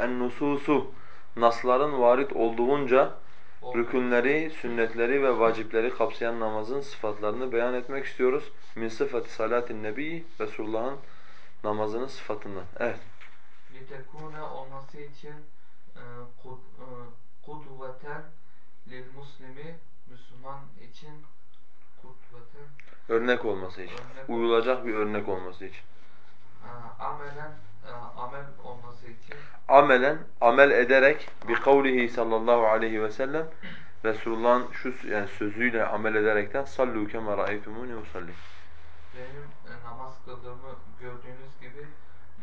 en-nususu nasların varit olduğunca rükünleri, sünnetleri ve vacipleri kapsayan namazın sıfatlarını beyan etmek istiyoruz. Min sıfati salatin nebi Resulullah'ın namazının sıfatından. Evet. litekune olması için e, e, kudveten lil muslimi Müslüman için kudveten Örnek olması için. Örnek Uyulacak bir örnek olması için. amelen amel olması için Amelen, amel ederek bi kavlihi sallallahu aleyhi ve sellem Resulullah'ın şu yani sözüyle amel ederekten sallu kema ra'aytumuni usalli. benim e, namaz kıldığımı gördüğünüz gibi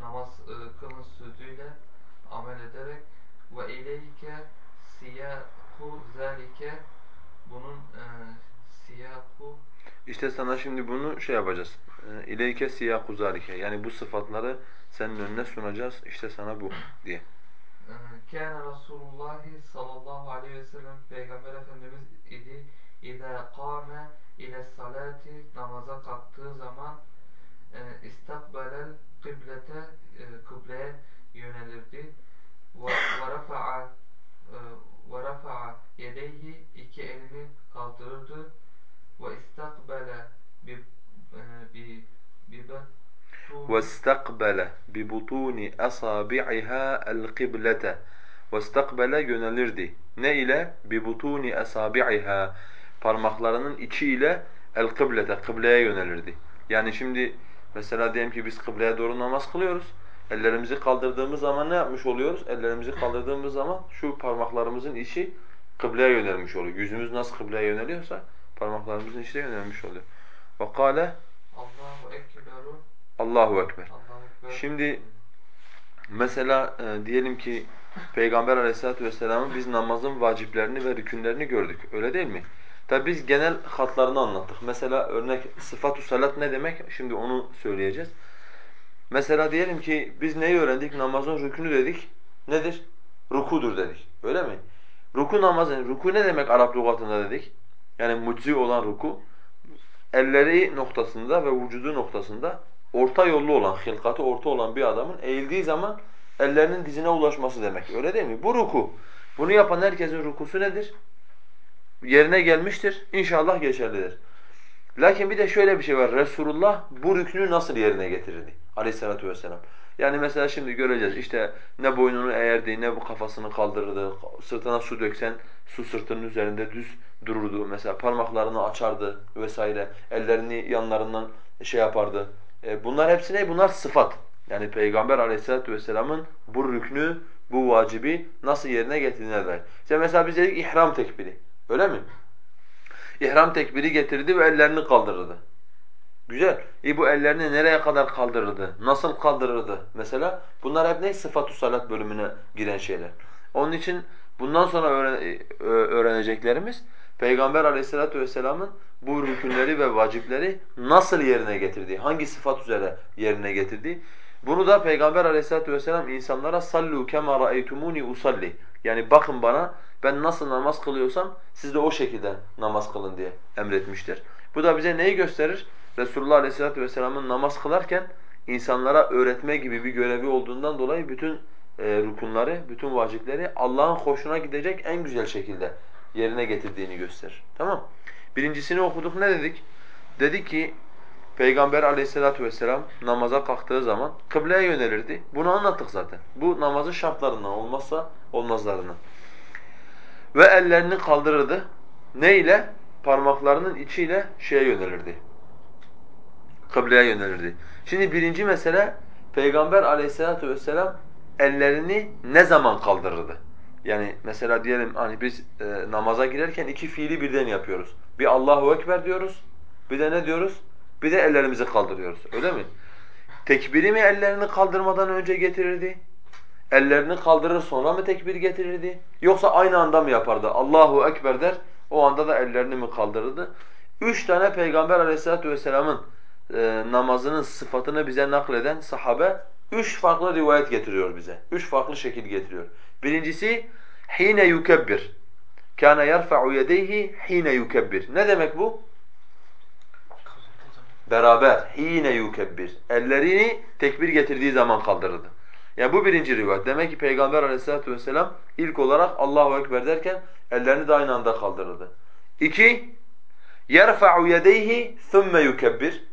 namaz e, kılın sözüyle amel ederek ve ileyke siyahu zalike bunun e, İşte sana şimdi bunu şey yapacağız. E, İleyke siyaku zalike. Yani bu sıfatları senin önüne sunacağız. İşte sana bu diye. e, Kâne Resulullah sallallahu aleyhi ve sellem Peygamber Efendimiz idi İzâ kâme ile salati namaza kalktığı zaman e, istakbelel kıblete e, kıbleye yönelirdi ve rafa'a e, ve rafa'a yedeyhi iki elini kaldırırdı ve istakbele bi e, bi bi betun- وَاسْتَقْبَلَ بِبُطُونِ أَصَابِعِهَا الْقِبْلَةَ وَاسْتَقْبَلَ yönelirdi. Ne ile? بِبُطُونِ أَصَابِعِهَا Parmaklarının içi ile el-kıblete, kıbleye yönelirdi. Yani şimdi mesela diyelim ki biz kıbleye doğru namaz kılıyoruz. Ellerimizi kaldırdığımız zaman ne yapmış oluyoruz? Ellerimizi kaldırdığımız zaman şu parmaklarımızın içi kıbleye yönelmiş oluyor. Yüzümüz nasıl kıbleye yöneliyorsa parmaklarımızın içi de yönelmiş oluyor. وَقَالَ Allahu Ekberu Allahu Ekber. Allahu Ekber Şimdi mesela e, diyelim ki Peygamber Aleyhisselatü vesselamın biz namazın vaciplerini ve rükünlerini gördük. Öyle değil mi? Tabi biz genel hatlarını anlattık. Mesela örnek sıfatu salat ne demek? Şimdi onu söyleyeceğiz. Mesela diyelim ki biz neyi öğrendik? Namazın rükünü dedik. Nedir? Rukudur dedik. Öyle mi? Ruku namazın, ruku ne demek Arap lügatında dedik? Yani muczi olan ruku. Elleri noktasında ve vücudu noktasında orta yollu olan, hilkatı orta olan bir adamın eğildiği zaman ellerinin dizine ulaşması demek. Öyle değil mi? Bu ruku. Bunu yapan herkesin rukusu nedir? Yerine gelmiştir. İnşallah geçerlidir. Lakin bir de şöyle bir şey var. Resulullah bu rüknü nasıl yerine getirirdi? Aleyhissalatu vesselam. Yani mesela şimdi göreceğiz işte ne boynunu eğerdi, ne bu kafasını kaldırırdı, sırtına su döksen su sırtının üzerinde düz dururdu. Mesela parmaklarını açardı vesaire, ellerini yanlarından şey yapardı. E bunlar hepsi ne? Bunlar sıfat. Yani Peygamber aleyhissalatu vesselamın bu rüknü, bu vacibi nasıl yerine getirdiğine dair. İşte mesela biz dedik ihram tekbiri. Öyle mi? İhram tekbiri getirdi ve ellerini kaldırırdı. Güzel. İyi bu ellerini nereye kadar kaldırırdı? Nasıl kaldırırdı? Mesela bunlar hep ne? Sıfatu salat bölümüne giren şeyler. Onun için bundan sonra öğren öğreneceklerimiz Peygamber aleyhissalatu vesselamın bu rükünleri ve vacipleri nasıl yerine getirdiği, hangi sıfat üzere yerine getirdiği. Bunu da Peygamber aleyhissalatu vesselam insanlara sallu kema ra'eytumuni usalli. Yani bakın bana ben nasıl namaz kılıyorsam siz de o şekilde namaz kılın diye emretmiştir. Bu da bize neyi gösterir? Resulullah Aleyhisselatü Vesselam'ın namaz kılarken insanlara öğretme gibi bir görevi olduğundan dolayı bütün e, rukunları, bütün vacipleri Allah'ın hoşuna gidecek en güzel şekilde yerine getirdiğini gösterir. Tamam? Birincisini okuduk ne dedik? Dedik ki Peygamber aleyhissalatu vesselam namaza kalktığı zaman kıbleye yönelirdi. Bunu anlattık zaten. Bu namazın şartlarından olmazsa olmazlarından. Ve ellerini kaldırırdı. Ne ile? Parmaklarının içiyle şeye yönelirdi. Kıbleye yönelirdi. Şimdi birinci mesele Peygamber aleyhissalatu vesselam ellerini ne zaman kaldırırdı? Yani mesela diyelim hani biz e, namaza girerken iki fiili birden yapıyoruz. Bir Allahu Ekber diyoruz, bir de ne diyoruz? Bir de ellerimizi kaldırıyoruz. Öyle mi? Tekbiri mi ellerini kaldırmadan önce getirirdi? Ellerini kaldırır sonra mı tekbir getirirdi? Yoksa aynı anda mı yapardı? Allahu Ekber der, o anda da ellerini mi kaldırırdı? Üç tane Peygamber aleyhissalatu vesselamın e, namazının sıfatını bize nakleden sahabe üç farklı rivayet getiriyor bize. Üç farklı şekil getiriyor. Birincisi hine yukebbir. Kana yerfa'u yedeyhi hine yukebbir. Ne demek bu? Beraber hine yukebbir. Ellerini tekbir getirdiği zaman kaldırırdı. Yani bu birinci rivayet. Demek ki Peygamber aleyhissalatu vesselam ilk olarak Allahu Ekber derken ellerini de aynı anda kaldırırdı. İki, يَرْفَعُ يَدَيْهِ ثُمَّ yukebbir.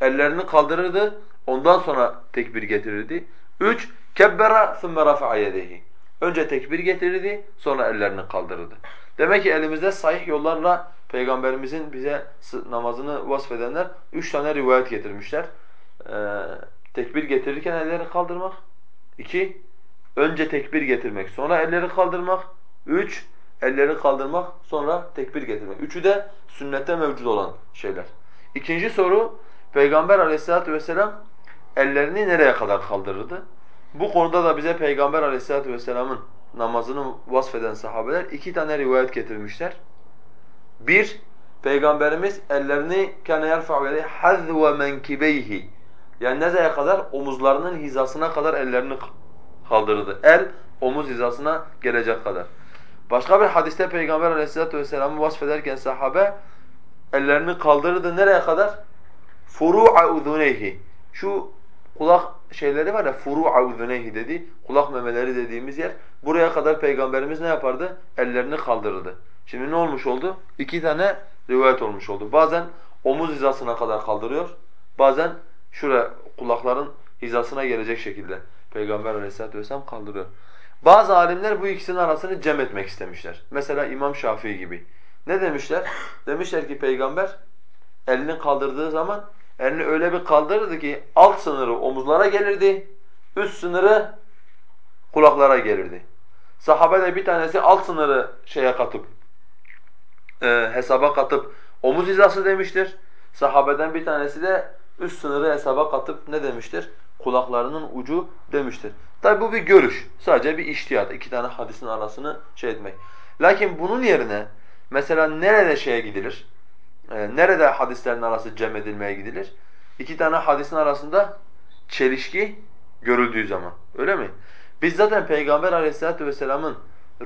Ellerini kaldırırdı, ondan sonra tekbir getirirdi. Üç, kebbera ثُمَّ رَفَعَ يَدَيْهِ. Önce tekbir getirirdi, sonra ellerini kaldırırdı. Demek ki elimizde sahih yollarla Peygamberimizin bize namazını vasfedenler üç tane rivayet getirmişler. Ee, tekbir getirirken elleri kaldırmak. İki, önce tekbir getirmek, sonra elleri kaldırmak. Üç, elleri kaldırmak, sonra tekbir getirmek. Üçü de sünnette mevcut olan şeyler. İkinci soru, Peygamber aleyhissalatu vesselam ellerini nereye kadar kaldırırdı? Bu konuda da bize Peygamber aleyhissalatu vesselamın namazını vasfeden sahabeler iki tane rivayet getirmişler. Bir, Peygamberimiz ellerini kana yerfa'u yedeyhi hazve menkibeyhi. Yani nereye kadar? Omuzlarının hizasına kadar ellerini kaldırdı. El, omuz hizasına gelecek kadar. Başka bir hadiste Peygamber aleyhissalatu vesselam'ı vasfederken sahabe ellerini kaldırdı nereye kadar? Furu'a uduneyhi. Şu kulak şeyleri var ya furu'a uduneyhi dedi. Kulak memeleri dediğimiz yer. Buraya kadar Peygamberimiz ne yapardı? Ellerini kaldırırdı. Şimdi ne olmuş oldu? İki tane rivayet olmuş oldu. Bazen omuz hizasına kadar kaldırıyor. Bazen şuraya kulakların hizasına gelecek şekilde Peygamber aleyhissalatu vesselam kaldırıyor. Bazı alimler bu ikisinin arasını cem etmek istemişler. Mesela İmam Şafii gibi. Ne demişler? Demişler ki Peygamber elini kaldırdığı zaman elini öyle bir kaldırırdı ki alt sınırı omuzlara gelirdi, üst sınırı kulaklara gelirdi. Sahabe de bir tanesi alt sınırı şeye katıp e, hesaba katıp omuz hizası demiştir. Sahabeden bir tanesi de üst sınırı hesaba katıp ne demiştir? Kulaklarının ucu demiştir. Tabi bu bir görüş. Sadece bir iştihat. iki tane hadisin arasını şey etmek. Lakin bunun yerine mesela nerede şeye gidilir? Ee, nerede hadislerin arası cem edilmeye gidilir? İki tane hadisin arasında çelişki görüldüğü zaman. Öyle mi? Biz zaten Peygamber aleyhissalatu vesselamın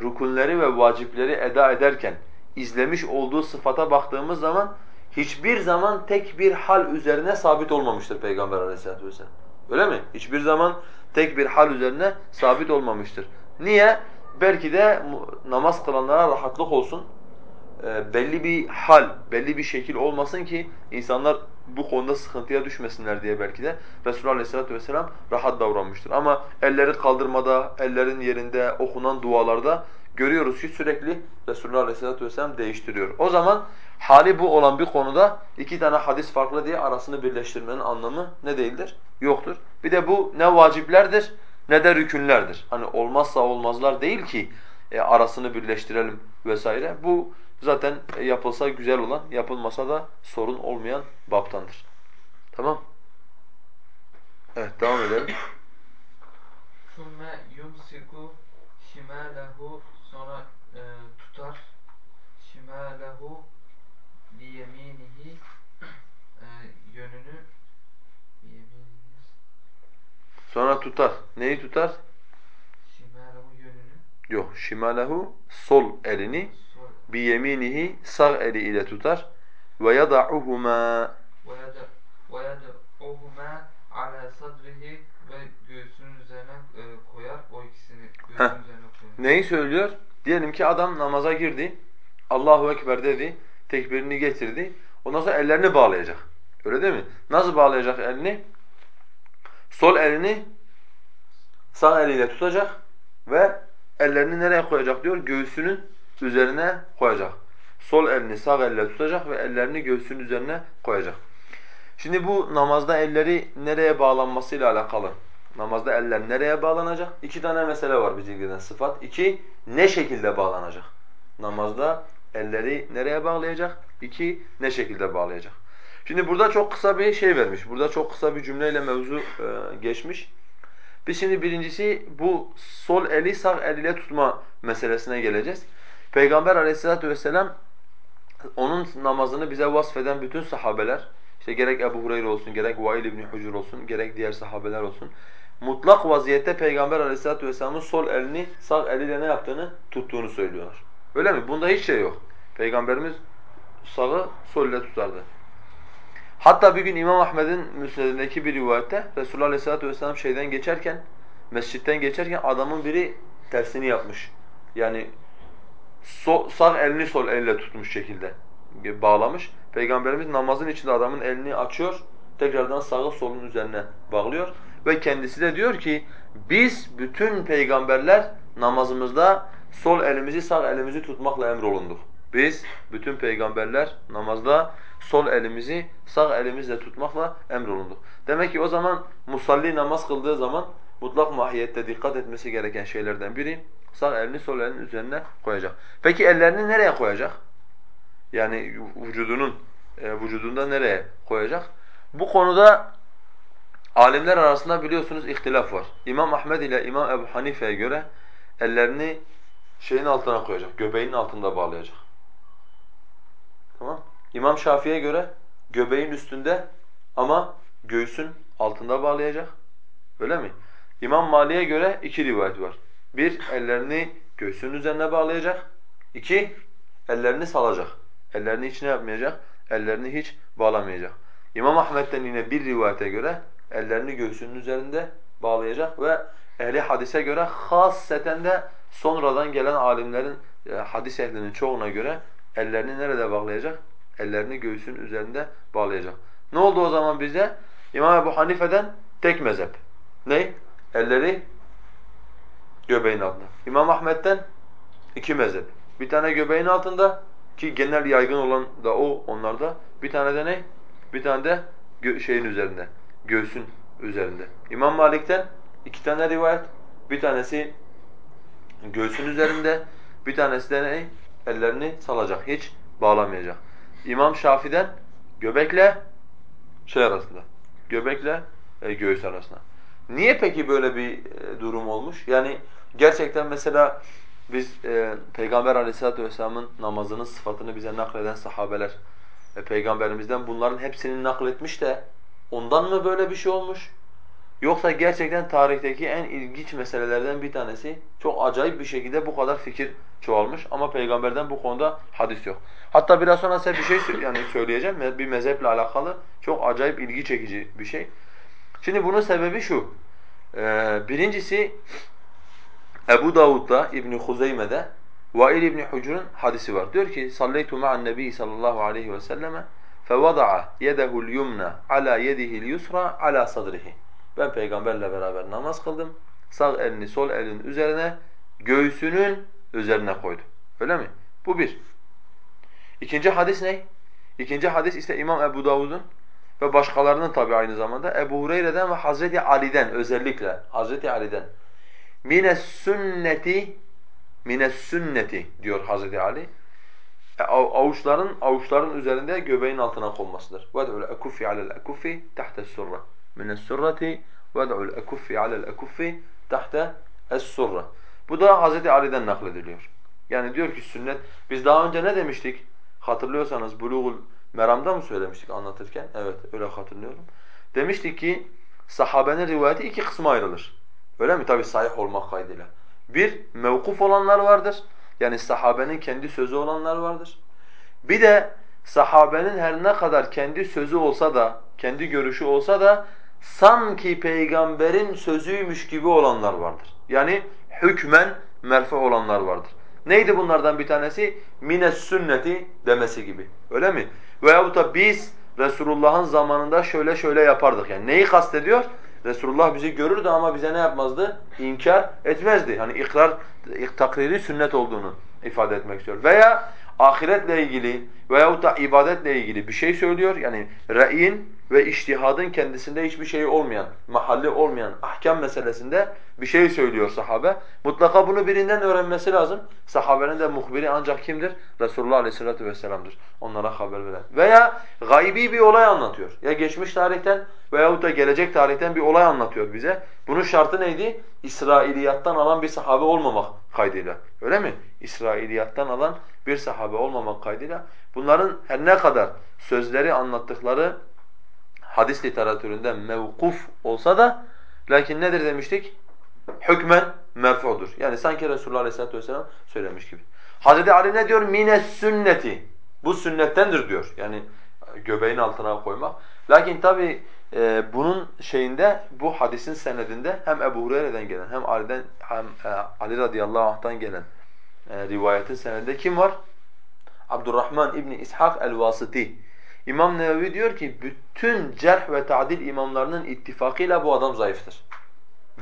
rukunleri ve vacipleri eda ederken izlemiş olduğu sıfata baktığımız zaman hiçbir zaman tek bir hal üzerine sabit olmamıştır Peygamber aleyhissalatu vesselam. Öyle mi? Hiçbir zaman tek bir hal üzerine sabit olmamıştır. Niye? Belki de namaz kılanlara rahatlık olsun. E, belli bir hal, belli bir şekil olmasın ki insanlar bu konuda sıkıntıya düşmesinler diye belki de Resulullah Aleyhisselatü Vesselam rahat davranmıştır. Ama elleri kaldırmada, ellerin yerinde, okunan dualarda görüyoruz ki sürekli Resulullah Aleyhisselatü Vesselam değiştiriyor. O zaman hali bu olan bir konuda iki tane hadis farklı diye arasını birleştirmenin anlamı ne değildir? Yoktur. Bir de bu ne vaciplerdir ne de rükünlerdir. Hani olmazsa olmazlar değil ki e, arasını birleştirelim vesaire. Bu zaten yapılsa güzel olan, yapılmasa da sorun olmayan baptandır. Tamam? Evet, devam edelim. ثُمَّ يُمْسِكُ شِمَالَهُ Sonra e, tutar şimalehu biyeminihi e, yönünü biyeminihi Sonra tutar. Neyi tutar? şimalehu yönünü Yok, şimalehu sol elini sol bi yeminihi sağ eli ile tutar ve yada'uhuma ve yed'uhuma ala sadrihi ve göğsünün üzerine e, koyar. O ikisini göğsünün Heh. üzerine koyar. Neyi söylüyor? Diyelim ki adam namaza girdi. Allahu Ekber dedi. Tekbirini getirdi. Ondan sonra ellerini bağlayacak. Öyle değil mi? Nasıl bağlayacak elini? Sol elini sağ eliyle tutacak ve ellerini nereye koyacak diyor? Göğsünün üzerine koyacak. Sol elini sağ elle tutacak ve ellerini göğsünün üzerine koyacak. Şimdi bu namazda elleri nereye bağlanmasıyla alakalı. Namazda eller nereye bağlanacak? İki tane mesele var bizi ilgilenen sıfat. İki, ne şekilde bağlanacak? Namazda elleri nereye bağlayacak? İki, ne şekilde bağlayacak? Şimdi burada çok kısa bir şey vermiş. Burada çok kısa bir cümleyle mevzu e, geçmiş. Biz şimdi birincisi bu sol eli sağ eliyle tutma meselesine geleceğiz. Peygamber aleyhissalatu vesselam onun namazını bize vasfeden bütün sahabeler, işte gerek Ebu Hureyre olsun, gerek Vail İbni Hucur olsun, gerek diğer sahabeler olsun, mutlak vaziyette Peygamber aleyhissalatu vesselamın sol elini sağ eliyle ne yaptığını, tuttuğunu söylüyorlar. Öyle mi? Bunda hiç şey yok. Peygamberimiz sağı sol ile tutardı. Hatta bir gün İmam Ahmed'in müsnedindeki bir rivayette Resulullah Aleyhisselatü Vesselam şeyden geçerken, mescitten geçerken adamın biri tersini yapmış. Yani sol, sağ elini sol elle tutmuş şekilde bağlamış. Peygamberimiz namazın içinde adamın elini açıyor, tekrardan sağı solun üzerine bağlıyor ve kendisi de diyor ki biz bütün peygamberler namazımızda sol elimizi sağ elimizi tutmakla emrolunduk. Biz bütün peygamberler namazda sol elimizi sağ elimizle tutmakla emrolunduk. Demek ki o zaman musalli namaz kıldığı zaman mutlak mahiyette dikkat etmesi gereken şeylerden biri sağ elini sol elinin üzerine koyacak. Peki ellerini nereye koyacak? Yani vücudunun e, vücudunda nereye koyacak? Bu konuda alimler arasında biliyorsunuz ihtilaf var. İmam Ahmed ile İmam Ebu Hanife'ye göre ellerini şeyin altına koyacak, göbeğinin altında bağlayacak. Tamam? İmam Şafii'ye göre göbeğin üstünde ama göğsün altında bağlayacak. Öyle mi? İmam Mali'ye göre iki rivayet var. Bir, ellerini göğsünün üzerine bağlayacak. İki, ellerini salacak. Ellerini hiç ne yapmayacak? Ellerini hiç bağlamayacak. İmam Ahmet'ten yine bir rivayete göre ellerini göğsünün üzerinde bağlayacak ve ehli hadise göre hasseten de sonradan gelen alimlerin, e, hadis ehlinin çoğuna göre ellerini nerede bağlayacak? Ellerini göğsünün üzerinde bağlayacak. Ne oldu o zaman bize? İmam Ebu Hanife'den tek mezhep. Ne? Elleri göbeğin altında. İmam Ahmet'ten iki mezhep. Bir tane göbeğin altında ki genel yaygın olan da o onlarda. Bir tane de ne? Bir tane de şeyin üzerinde. Göğsün üzerinde. İmam Malik'ten iki tane rivayet. Bir tanesi göğsün üzerinde, bir tanesi de ne? Ellerini salacak, hiç bağlamayacak. İmam Şafi'den göbekle şey arasında. Göbekle e, göğüs arasında. Niye peki böyle bir e, durum olmuş? Yani gerçekten mesela biz e, Peygamber Aleyhisselatü vesselam'ın namazının sıfatını bize nakleden sahabeler e, Peygamberimizden bunların hepsini nakletmiş de ondan mı böyle bir şey olmuş? Yoksa gerçekten tarihteki en ilginç meselelerden bir tanesi çok acayip bir şekilde bu kadar fikir çoğalmış ama peygamberden bu konuda hadis yok. Hatta biraz sonra size bir şey yani söyleyeceğim bir mezheple alakalı çok acayip ilgi çekici bir şey. Şimdi bunun sebebi şu. Ee, birincisi Ebu Davud'da İbn Huzeyme'de Vail İbn Hucur'un hadisi var. Diyor ki: "Salleytu ma'an Nebi sallallahu aleyhi ve selleme fevada'a yedehu'l yumna ala yedihi'l yusra ala sadrihi." Ben peygamberle beraber namaz kıldım. Sağ elini sol elin üzerine, göğsünün üzerine koydu. Öyle mi? Bu bir. İkinci hadis ne? İkinci hadis işte İmam Ebu Davud'un ve başkalarının tabi aynı zamanda Ebu Hureyre'den ve Hazreti Ali'den özellikle Hazreti Ali'den mines sünneti mines sünneti diyor Hazreti Ali. E, avuçların avuçların üzerinde göbeğin altına konmasıdır. Ved'ul ekuffi alel ekuffi tahta surra. Mines surrati ved'ul ekuffi alel ekuffi tahta es-surra. Bu da Hazreti Ali'den naklediliyor. Yani diyor ki sünnet biz daha önce ne demiştik? Hatırlıyorsanız Bulugul Meram'da mı söylemiştik anlatırken? Evet öyle hatırlıyorum. Demiştik ki sahabenin rivayeti iki kısma ayrılır. Öyle mi? Tabi sahih olmak kaydıyla. Bir, mevkuf olanlar vardır. Yani sahabenin kendi sözü olanlar vardır. Bir de sahabenin her ne kadar kendi sözü olsa da, kendi görüşü olsa da sanki peygamberin sözüymüş gibi olanlar vardır. Yani hükmen merfu olanlar vardır. Neydi bunlardan bir tanesi? Mines sünneti demesi gibi. Öyle mi? Veyahut da biz Resulullah'ın zamanında şöyle şöyle yapardık. Yani neyi kastediyor? Resulullah bizi görürdü ama bize ne yapmazdı? İnkar etmezdi. Hani ikrar, takriri sünnet olduğunu ifade etmek istiyor. Veya ahiretle ilgili veyahut da ibadetle ilgili bir şey söylüyor. Yani re'in ve iştihadın kendisinde hiçbir şey olmayan, mahalli olmayan ahkam meselesinde bir şey söylüyor sahabe. Mutlaka bunu birinden öğrenmesi lazım. Sahabenin de muhbiri ancak kimdir? Resulullah Aleyhisselatü vesselam'dır. Onlara haber veren. Veya gaybi bir olay anlatıyor. Ya geçmiş tarihten veyahut da gelecek tarihten bir olay anlatıyor bize. Bunun şartı neydi? İsrailiyattan alan bir sahabe olmamak kaydıyla. Öyle mi? İsrailiyattan alan bir sahabe olmamak kaydıyla. Bunların her ne kadar sözleri anlattıkları hadis literatüründe mevkuf olsa da lakin nedir demiştik? Hükmen merfudur. Yani sanki Resulullah Aleyhisselatü Vesselam söylemiş gibi. Hazreti Ali ne diyor? Mine sünneti. Bu sünnettendir diyor. Yani göbeğin altına koymak. Lakin tabi e, bunun şeyinde bu hadisin senedinde hem Ebu Hureyre'den gelen hem Ali'den hem e, Ali radıyallahu anh'tan gelen e, rivayetin senedinde kim var? Abdurrahman İbni İshak el-Vasiti. İmam Nevevi diyor ki bütün cerh ve ta'dil imamlarının ittifakıyla bu adam zayıftır.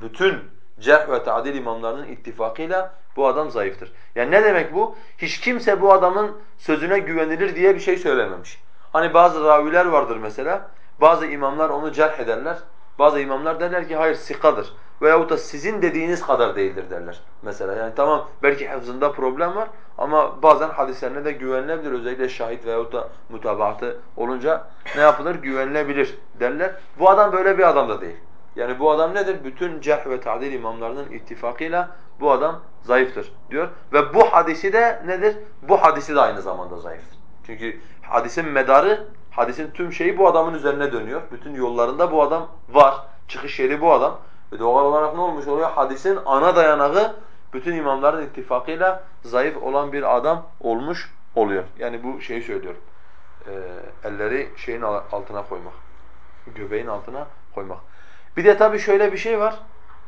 Bütün cerh ve ta'dil imamlarının ittifakıyla bu adam zayıftır. Yani ne demek bu? Hiç kimse bu adamın sözüne güvenilir diye bir şey söylememiş. Hani bazı raviler vardır mesela. Bazı imamlar onu cerh ederler. Bazı imamlar derler ki hayır sikadır. Veyahut da sizin dediğiniz kadar değildir derler mesela. Yani tamam belki hafızında problem var ama bazen hadislerine de güvenilebilir. Özellikle şahit veyahut da mutabaatı olunca ne yapılır? Güvenilebilir derler. Bu adam böyle bir adam da değil. Yani bu adam nedir? Bütün cerh ve ta'dil imamlarının ittifakıyla bu adam zayıftır diyor. Ve bu hadisi de nedir? Bu hadisi de aynı zamanda zayıftır. Çünkü hadisin medarı, hadisin tüm şeyi bu adamın üzerine dönüyor. Bütün yollarında bu adam var. Çıkış yeri bu adam. Ve doğal olarak ne olmuş oluyor? Hadisin ana dayanağı bütün imamların ittifakıyla zayıf olan bir adam olmuş oluyor. Yani bu şeyi söylüyorum. Ee, elleri şeyin altına koymak. Göbeğin altına koymak. Bir de tabii şöyle bir şey var.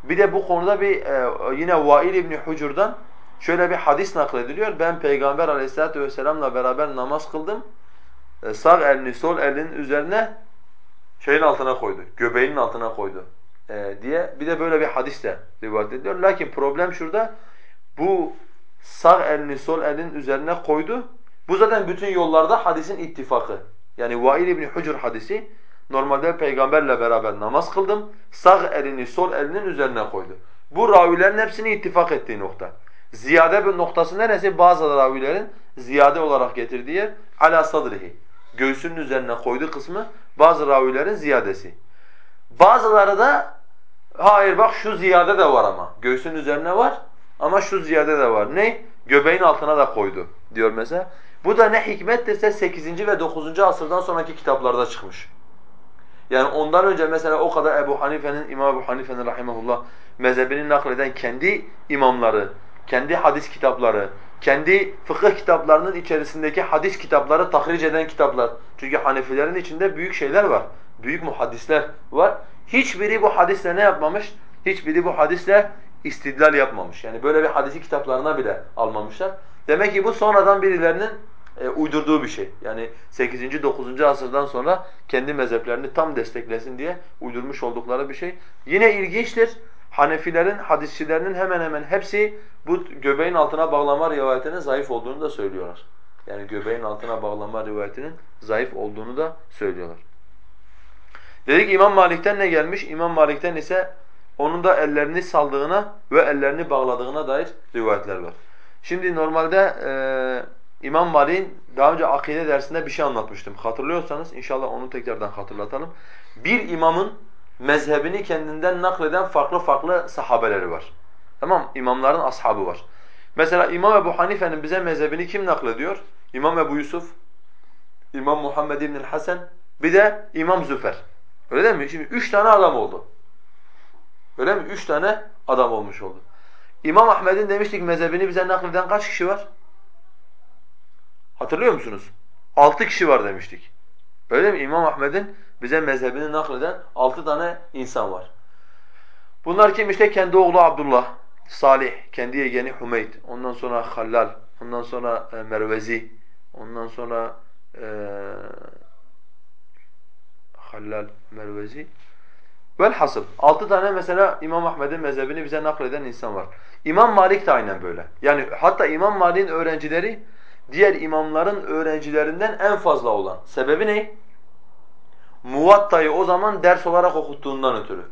Bir de bu konuda bir e, yine Vail İbni Hucur'dan şöyle bir hadis naklediliyor. Ben Peygamber Aleyhisselatü vesselam'la beraber namaz kıldım. E, sağ elini sol elinin üzerine şeyin altına koydu. Göbeğinin altına koydu e, diye bir de böyle bir hadis de rivayet ediliyor. Lakin problem şurada bu sağ elini sol elin üzerine koydu. Bu zaten bütün yollarda hadisin ittifakı. Yani Vail İbni Hucur hadisi normalde peygamberle beraber namaz kıldım. Sağ elini sol elinin üzerine koydu. Bu ravilerin hepsini ittifak ettiği nokta. Ziyade bir noktası neresi? Bazı ravilerin ziyade olarak getirdiği yer ala sadrihi. Göğsünün üzerine koyduğu kısmı bazı ravilerin ziyadesi. Bazıları da hayır bak şu ziyade de var ama. Göğsün üzerine var ama şu ziyade de var. Ne? Göbeğin altına da koydu diyor mesela. Bu da ne hikmettirse 8. ve 9. asırdan sonraki kitaplarda çıkmış. Yani ondan önce mesela o kadar Ebu Hanife'nin, İmam Ebu Hanife'nin rahimahullah mezhebini nakleden kendi imamları, kendi hadis kitapları, kendi fıkıh kitaplarının içerisindeki hadis kitapları tahric eden kitaplar. Çünkü Hanefilerin içinde büyük şeyler var. Büyük muhaddisler var. Hiçbiri bu hadisle ne yapmamış? Hiçbiri bu hadisle istidlal yapmamış. Yani böyle bir hadisi kitaplarına bile almamışlar. Demek ki bu sonradan birilerinin e, uydurduğu bir şey. Yani 8. 9. asırdan sonra kendi mezheplerini tam desteklesin diye uydurmuş oldukları bir şey. Yine ilginçtir. Hanefilerin, hadisçilerinin hemen hemen hepsi bu göbeğin altına bağlama rivayetinin zayıf olduğunu da söylüyorlar. Yani göbeğin altına bağlama rivayetinin zayıf olduğunu da söylüyorlar. Dedik İmam Malik'ten ne gelmiş? İmam Malik'ten ise onun da ellerini saldığına ve ellerini bağladığına dair rivayetler var. Şimdi normalde e, İmam Malik'in daha önce akide dersinde bir şey anlatmıştım. Hatırlıyorsanız inşallah onu tekrardan hatırlatalım. Bir imamın mezhebini kendinden nakleden farklı farklı sahabeleri var. Tamam İmamların ashabı var. Mesela İmam Ebu Hanife'nin bize mezhebini kim naklediyor? İmam Ebu Yusuf, İmam Muhammed İbn Hasan, bir de İmam Züfer. Öyle değil mi? Şimdi üç tane adam oldu. Öyle mi? Üç tane adam olmuş oldu. İmam Ahmed'in demiştik mezhebini bize nakleden kaç kişi var? Hatırlıyor musunuz? Altı kişi var demiştik. Öyle mi? İmam Ahmed'in bize mezhebini nakleden altı tane insan var. Bunlar kim? İşte kendi oğlu Abdullah, Salih, kendi yeğeni Hümeyd, ondan sonra Hallal, ondan sonra e, Mervezi, ondan sonra e, Hallal, Mervezi. Velhasıl altı tane mesela İmam Ahmed'in mezhebini bize nakleden insan var. İmam Malik de aynen böyle. Yani hatta İmam Malik'in öğrencileri diğer imamların öğrencilerinden en fazla olan. Sebebi ne? Muvatta'yı o zaman ders olarak okuttuğundan ötürü.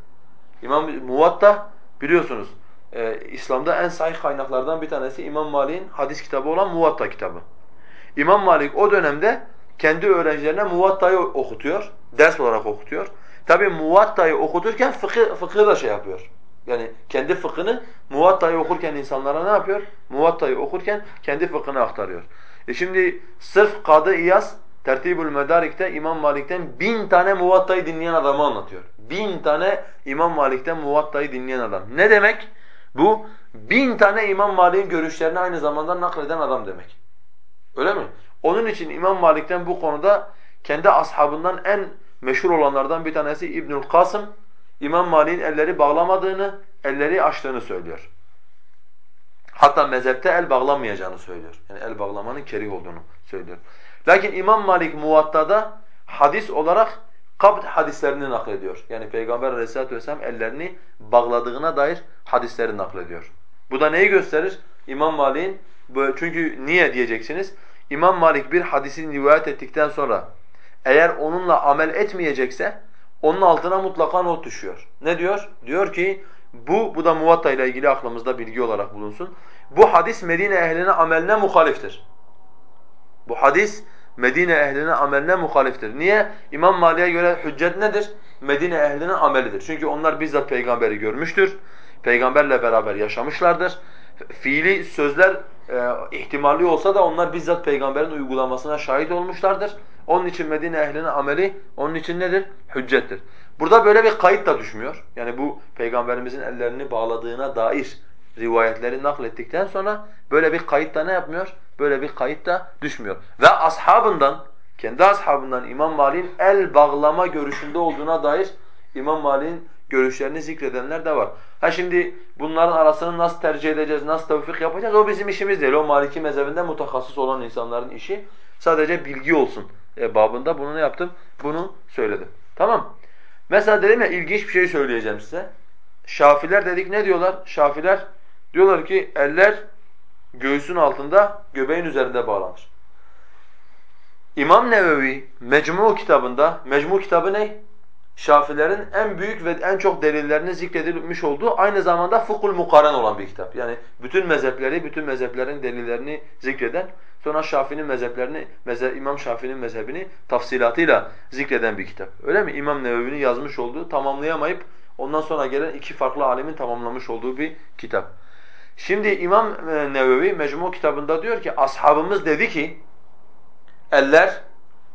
İmam Muvatta biliyorsunuz e, İslam'da en sahih kaynaklardan bir tanesi İmam Malik'in hadis kitabı olan Muvatta kitabı. İmam Malik o dönemde kendi öğrencilerine Muvatta'yı okutuyor, ders olarak okutuyor. Tabi Muvatta'yı okuturken fıkıh, fıkıh da şey yapıyor. Yani kendi fıkhını Muvatta'yı okurken insanlara ne yapıyor? Muvatta'yı okurken kendi fıkhını aktarıyor. E şimdi sırf Kadı İyaz Tertibül Medarik'te İmam Malik'ten bin tane Muvatta'yı dinleyen adamı anlatıyor. Bin tane İmam Malik'ten Muvatta'yı dinleyen adam. Ne demek? Bu bin tane İmam Malik'in görüşlerini aynı zamanda nakleden adam demek. Öyle mi? Onun için İmam Malik'ten bu konuda kendi ashabından en meşhur olanlardan bir tanesi İbnül Kasım İmam Malik'in elleri bağlamadığını, elleri açtığını söylüyor. Hatta mezhepte el bağlamayacağını söylüyor. Yani el bağlamanın kerih olduğunu söylüyor. Lakin İmam Malik Muvatta'da hadis olarak kabd hadislerini naklediyor. Yani Peygamber Aleyhisselatü vesselam ellerini bağladığına dair hadisleri naklediyor. Bu da neyi gösterir? İmam Malik'in çünkü niye diyeceksiniz? İmam Malik bir hadisi rivayet ettikten sonra eğer onunla amel etmeyecekse onun altına mutlaka not düşüyor. Ne diyor? Diyor ki bu bu da Muvatta ile ilgili aklımızda bilgi olarak bulunsun. Bu hadis Medine ehline ameline muhaliftir. Bu hadis Medine ehline ameline muhaliftir. Niye? İmam Malik'e göre hüccet nedir? Medine ehlinin amelidir. Çünkü onlar bizzat peygamberi görmüştür. Peygamberle beraber yaşamışlardır. Fiili sözler e, ihtimalli olsa da onlar bizzat peygamberin uygulamasına şahit olmuşlardır. Onun için Medine ehlinin ameli onun için nedir? Hüccettir. Burada böyle bir kayıt da düşmüyor. Yani bu peygamberimizin ellerini bağladığına dair rivayetleri naklettikten sonra böyle bir kayıt da ne yapmıyor? Böyle bir kayıt da düşmüyor. Ve ashabından, kendi ashabından İmam Malik'in el bağlama görüşünde olduğuna dair İmam Malik'in görüşlerini zikredenler de var. Ha şimdi bunların arasını nasıl tercih edeceğiz, nasıl tevfik yapacağız o bizim işimiz değil. O Maliki mezhebinde mutakassis olan insanların işi. Sadece bilgi olsun e, babında bunu ne yaptım? Bunu söyledim. Tamam. Mesela dedim ya ilginç bir şey söyleyeceğim size. Şafiler dedik ne diyorlar? Şafiler diyorlar ki eller göğsün altında, göbeğin üzerinde bağlanır. İmam Nevevi Mecmu kitabında, Mecmu kitabı ne? Şafilerin en büyük ve en çok delillerini zikredilmiş olduğu aynı zamanda fıkhul mukaren olan bir kitap. Yani bütün mezhepleri, bütün mezheplerin delillerini zikreden, sonra Şafii'nin mezheplerini, mezhep, İmam Şafii'nin mezhebini tafsilatıyla zikreden bir kitap. Öyle mi? İmam Nevevi'nin yazmış olduğu, tamamlayamayıp ondan sonra gelen iki farklı alimin tamamlamış olduğu bir kitap. Şimdi İmam e, Nevevi Mecmu kitabında diyor ki ashabımız dedi ki eller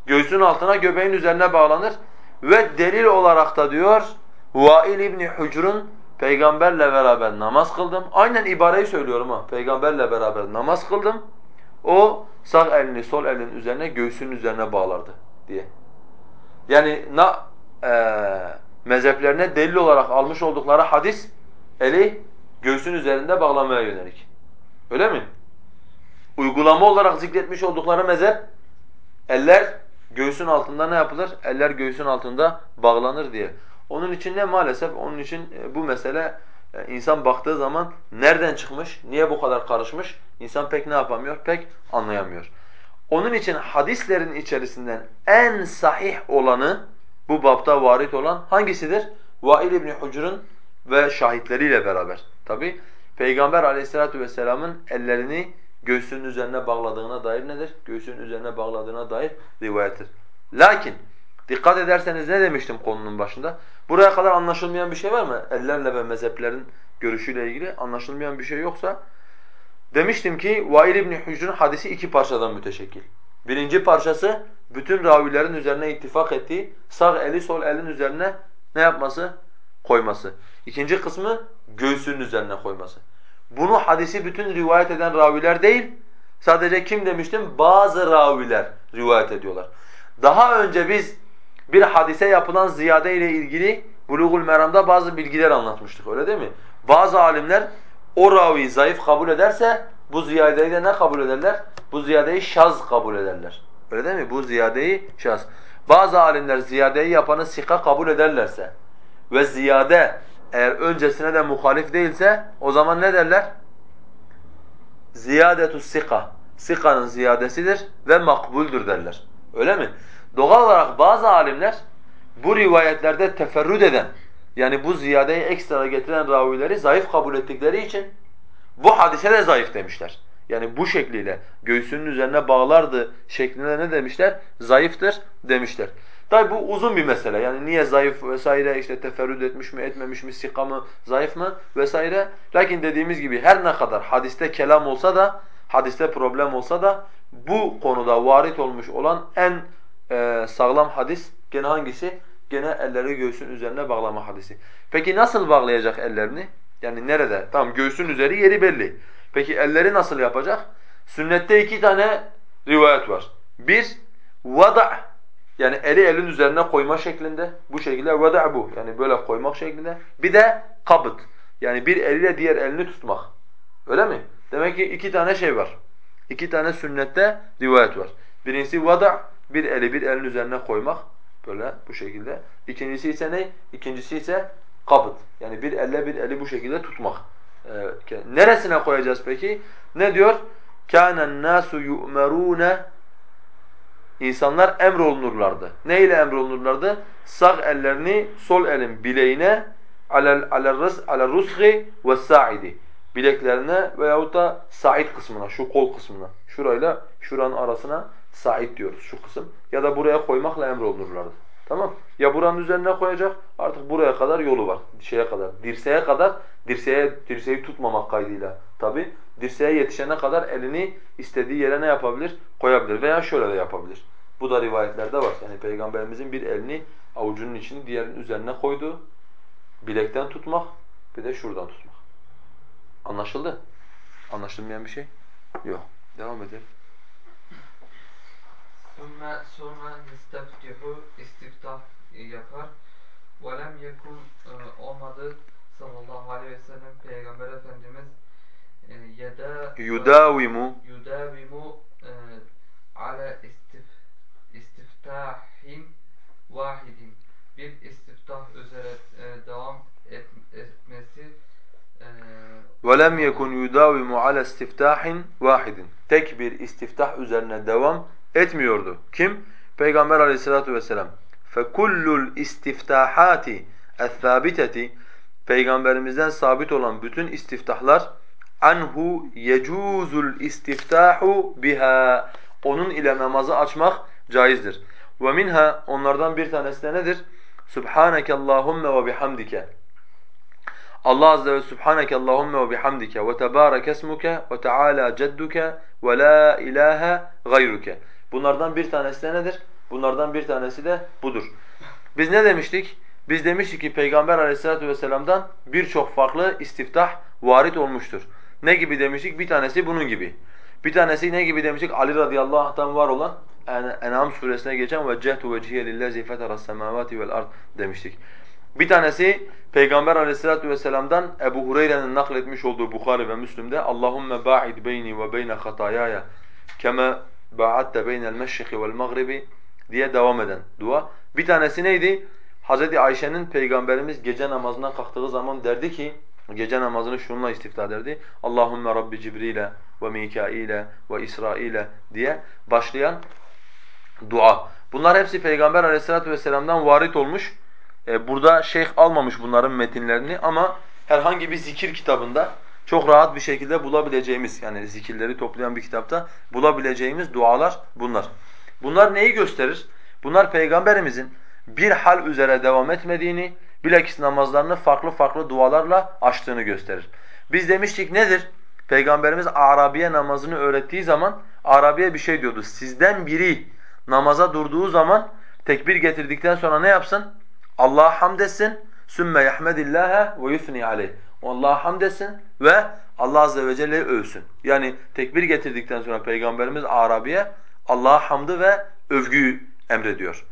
göğsün altına göbeğin üzerine bağlanır ve delil olarak da diyor Vail İbni Hucr'un peygamberle beraber namaz kıldım. Aynen ibareyi söylüyorum ha. Peygamberle beraber namaz kıldım. O sağ elini sol elin üzerine göğsünün üzerine bağlardı diye. Yani na e, mezheplerine delil olarak almış oldukları hadis eli göğsün üzerinde bağlamaya yönelik. Öyle mi? Uygulama olarak zikretmiş oldukları mezhep eller göğsün altında ne yapılır? Eller göğsün altında bağlanır diye. Onun için ne maalesef onun için e, bu mesele e, insan baktığı zaman nereden çıkmış, niye bu kadar karışmış insan pek ne yapamıyor? Pek anlayamıyor. Onun için hadislerin içerisinden en sahih olanı bu bapta varit olan hangisidir? Vail İbni Hucur'un ve şahitleriyle beraber. Tabi Peygamber aleyhissalatu vesselamın ellerini göğsünün üzerine bağladığına dair nedir? Göğsünün üzerine bağladığına dair rivayettir. Lakin dikkat ederseniz ne demiştim konunun başında? Buraya kadar anlaşılmayan bir şey var mı? Ellerle ve mezheplerin görüşüyle ilgili anlaşılmayan bir şey yoksa demiştim ki Vail İbn Hücr'ün hadisi iki parçadan müteşekkil. Birinci parçası bütün ravilerin üzerine ittifak ettiği sağ eli sol elin üzerine ne yapması? Koyması. İkinci kısmı göğsünün üzerine koyması. Bunu hadisi bütün rivayet eden raviler değil, sadece kim demiştim? Bazı raviler rivayet ediyorlar. Daha önce biz bir hadise yapılan ziyade ile ilgili Bulugul Meram'da bazı bilgiler anlatmıştık öyle değil mi? Bazı alimler o ravi zayıf kabul ederse bu ziyadeyi de ne kabul ederler? Bu ziyadeyi şaz kabul ederler. Öyle değil mi? Bu ziyadeyi şaz. Bazı alimler ziyadeyi yapanı sika kabul ederlerse ve ziyade eğer öncesine de muhalif değilse o zaman ne derler? Ziyadetu sika. Sika'nın ziyadesidir ve makbuldür derler. Öyle mi? Doğal olarak bazı alimler bu rivayetlerde teferrüt eden yani bu ziyadeyi ekstra getiren ravileri zayıf kabul ettikleri için bu hadise de zayıf demişler. Yani bu şekliyle göğsünün üzerine bağlardı şeklinde ne demişler? Zayıftır demişler. Tabi bu uzun bir mesele. Yani niye zayıf vesaire işte teferrüt etmiş mi etmemiş mi sika mı zayıf mı vesaire. Lakin dediğimiz gibi her ne kadar hadiste kelam olsa da hadiste problem olsa da bu konuda varit olmuş olan en e, sağlam hadis gene hangisi? Gene elleri göğsün üzerine bağlama hadisi. Peki nasıl bağlayacak ellerini? Yani nerede? Tamam göğsün üzeri yeri belli. Peki elleri nasıl yapacak? Sünnette iki tane rivayet var. Bir, vada' yani eli elin üzerine koyma şeklinde. Bu şekilde vada' bu. Yani böyle koymak şeklinde. Bir de kabıt. Yani bir eliyle diğer elini tutmak. Öyle mi? Demek ki iki tane şey var. İki tane sünnette rivayet var. Birincisi vada' bir eli bir elin üzerine koymak. Böyle bu şekilde. İkincisi ise ne? İkincisi ise kabıt. Yani bir elle bir eli bu şekilde tutmak. Ee, neresine koyacağız peki? Ne diyor? كَانَ النَّاسُ يُؤْمَرُونَ İnsanlar emrolunurlardı. Ne ile emrolunurlardı? Sağ ellerini sol elin bileğine alel rushi ve sa'idi bileklerine veyahut da sa'id kısmına, şu kol kısmına, şurayla şuranın arasına sa'id diyoruz şu kısım. Ya da buraya koymakla emrolunurlardı. Tamam? Ya buranın üzerine koyacak, artık buraya kadar yolu var. Şeye kadar, dirseğe kadar, dirseğe, dirseği tutmamak kaydıyla tabi Dirseğe yetişene kadar elini istediği yere ne yapabilir? Koyabilir veya şöyle de yapabilir. Bu da rivayetlerde var. Yani Peygamberimizin bir elini avucunun içini diğerinin üzerine koydu. Bilekten tutmak, bir de şuradan tutmak. Anlaşıldı? Anlaşılmayan bir şey? Yok. Devam edelim. Sonra sonra yesteftihu istiftah yapar. وَلَمْ يَكُنْ olmadı sallallahu aleyhi ve sellem Peygamber Efendimiz e, yeda yudavimu yudavimu e, ala istif, istiftahin vahidin bir istiftah üzere e, devam et, etmesi وَلَمْ يَكُنْ يُدَاوِمُ عَلَى اسْتِفْتَاحٍ وَاحِدٍ Tek bir istiftah üzerine devam etmiyordu. Kim? Peygamber aleyhissalatu vesselam. فَكُلُّ الْاِسْتِفْتَاحَاتِ الثَّابِتَةِ Peygamberimizden sabit olan bütün istiftahlar anhu yecuzul istiftahu biha onun ile namazı açmak caizdir. Ve minha onlardan bir tanesi de nedir? Subhaneke Allahumme ve bihamdike. Allah azze ve subhaneke Allahumme ve bihamdike ve tebarek esmuke ve teala cedduke ve la ilahe gayruke. Bunlardan bir tanesi de nedir? Bunlardan bir tanesi de budur. Biz ne demiştik? Biz demiştik ki Peygamber aleyhissalatu vesselam'dan birçok farklı istiftah varit olmuştur. Ne gibi demiştik? Bir tanesi bunun gibi. Bir tanesi ne gibi demiştik? Ali radıyallahu anh'tan var olan En'am suresine geçen ve cehtu vecihiye lillazi fetara semavati vel ard demiştik. Bir tanesi Peygamber aleyhissalatu vesselam'dan Ebu Hureyre'nin nakletmiş olduğu Bukhari ve Müslim'de Allahumme ba'id beyni ve beyne hatayaya kema ba'adte beynel meşriki vel mağribi diye devam eden dua. Bir tanesi neydi? Hazreti Ayşe'nin Peygamberimiz gece namazından kalktığı zaman derdi ki Gece namazını şununla istiftah ederdi. Allahümme Rabbi Cibril'e ve Mikail'e ve İsrail'e diye başlayan dua. Bunlar hepsi Peygamber aleyhissalatu vesselam'dan varit olmuş. Ee, burada şeyh almamış bunların metinlerini ama herhangi bir zikir kitabında çok rahat bir şekilde bulabileceğimiz yani zikirleri toplayan bir kitapta bulabileceğimiz dualar bunlar. Bunlar neyi gösterir? Bunlar Peygamberimizin bir hal üzere devam etmediğini, bilakis namazlarını farklı farklı dualarla açtığını gösterir. Biz demiştik nedir? Peygamberimiz Arabiye namazını öğrettiği zaman Arabiye bir şey diyordu. Sizden biri namaza durduğu zaman tekbir getirdikten sonra ne yapsın? Allah'a hamd etsin. Sümme yahmedillâhe ve yusni aleyh. Allah'a hamd etsin ve Allah azze ve celle'yi övsün. Yani tekbir getirdikten sonra Peygamberimiz Arabiye Allah'a hamdı ve övgüyü emrediyor.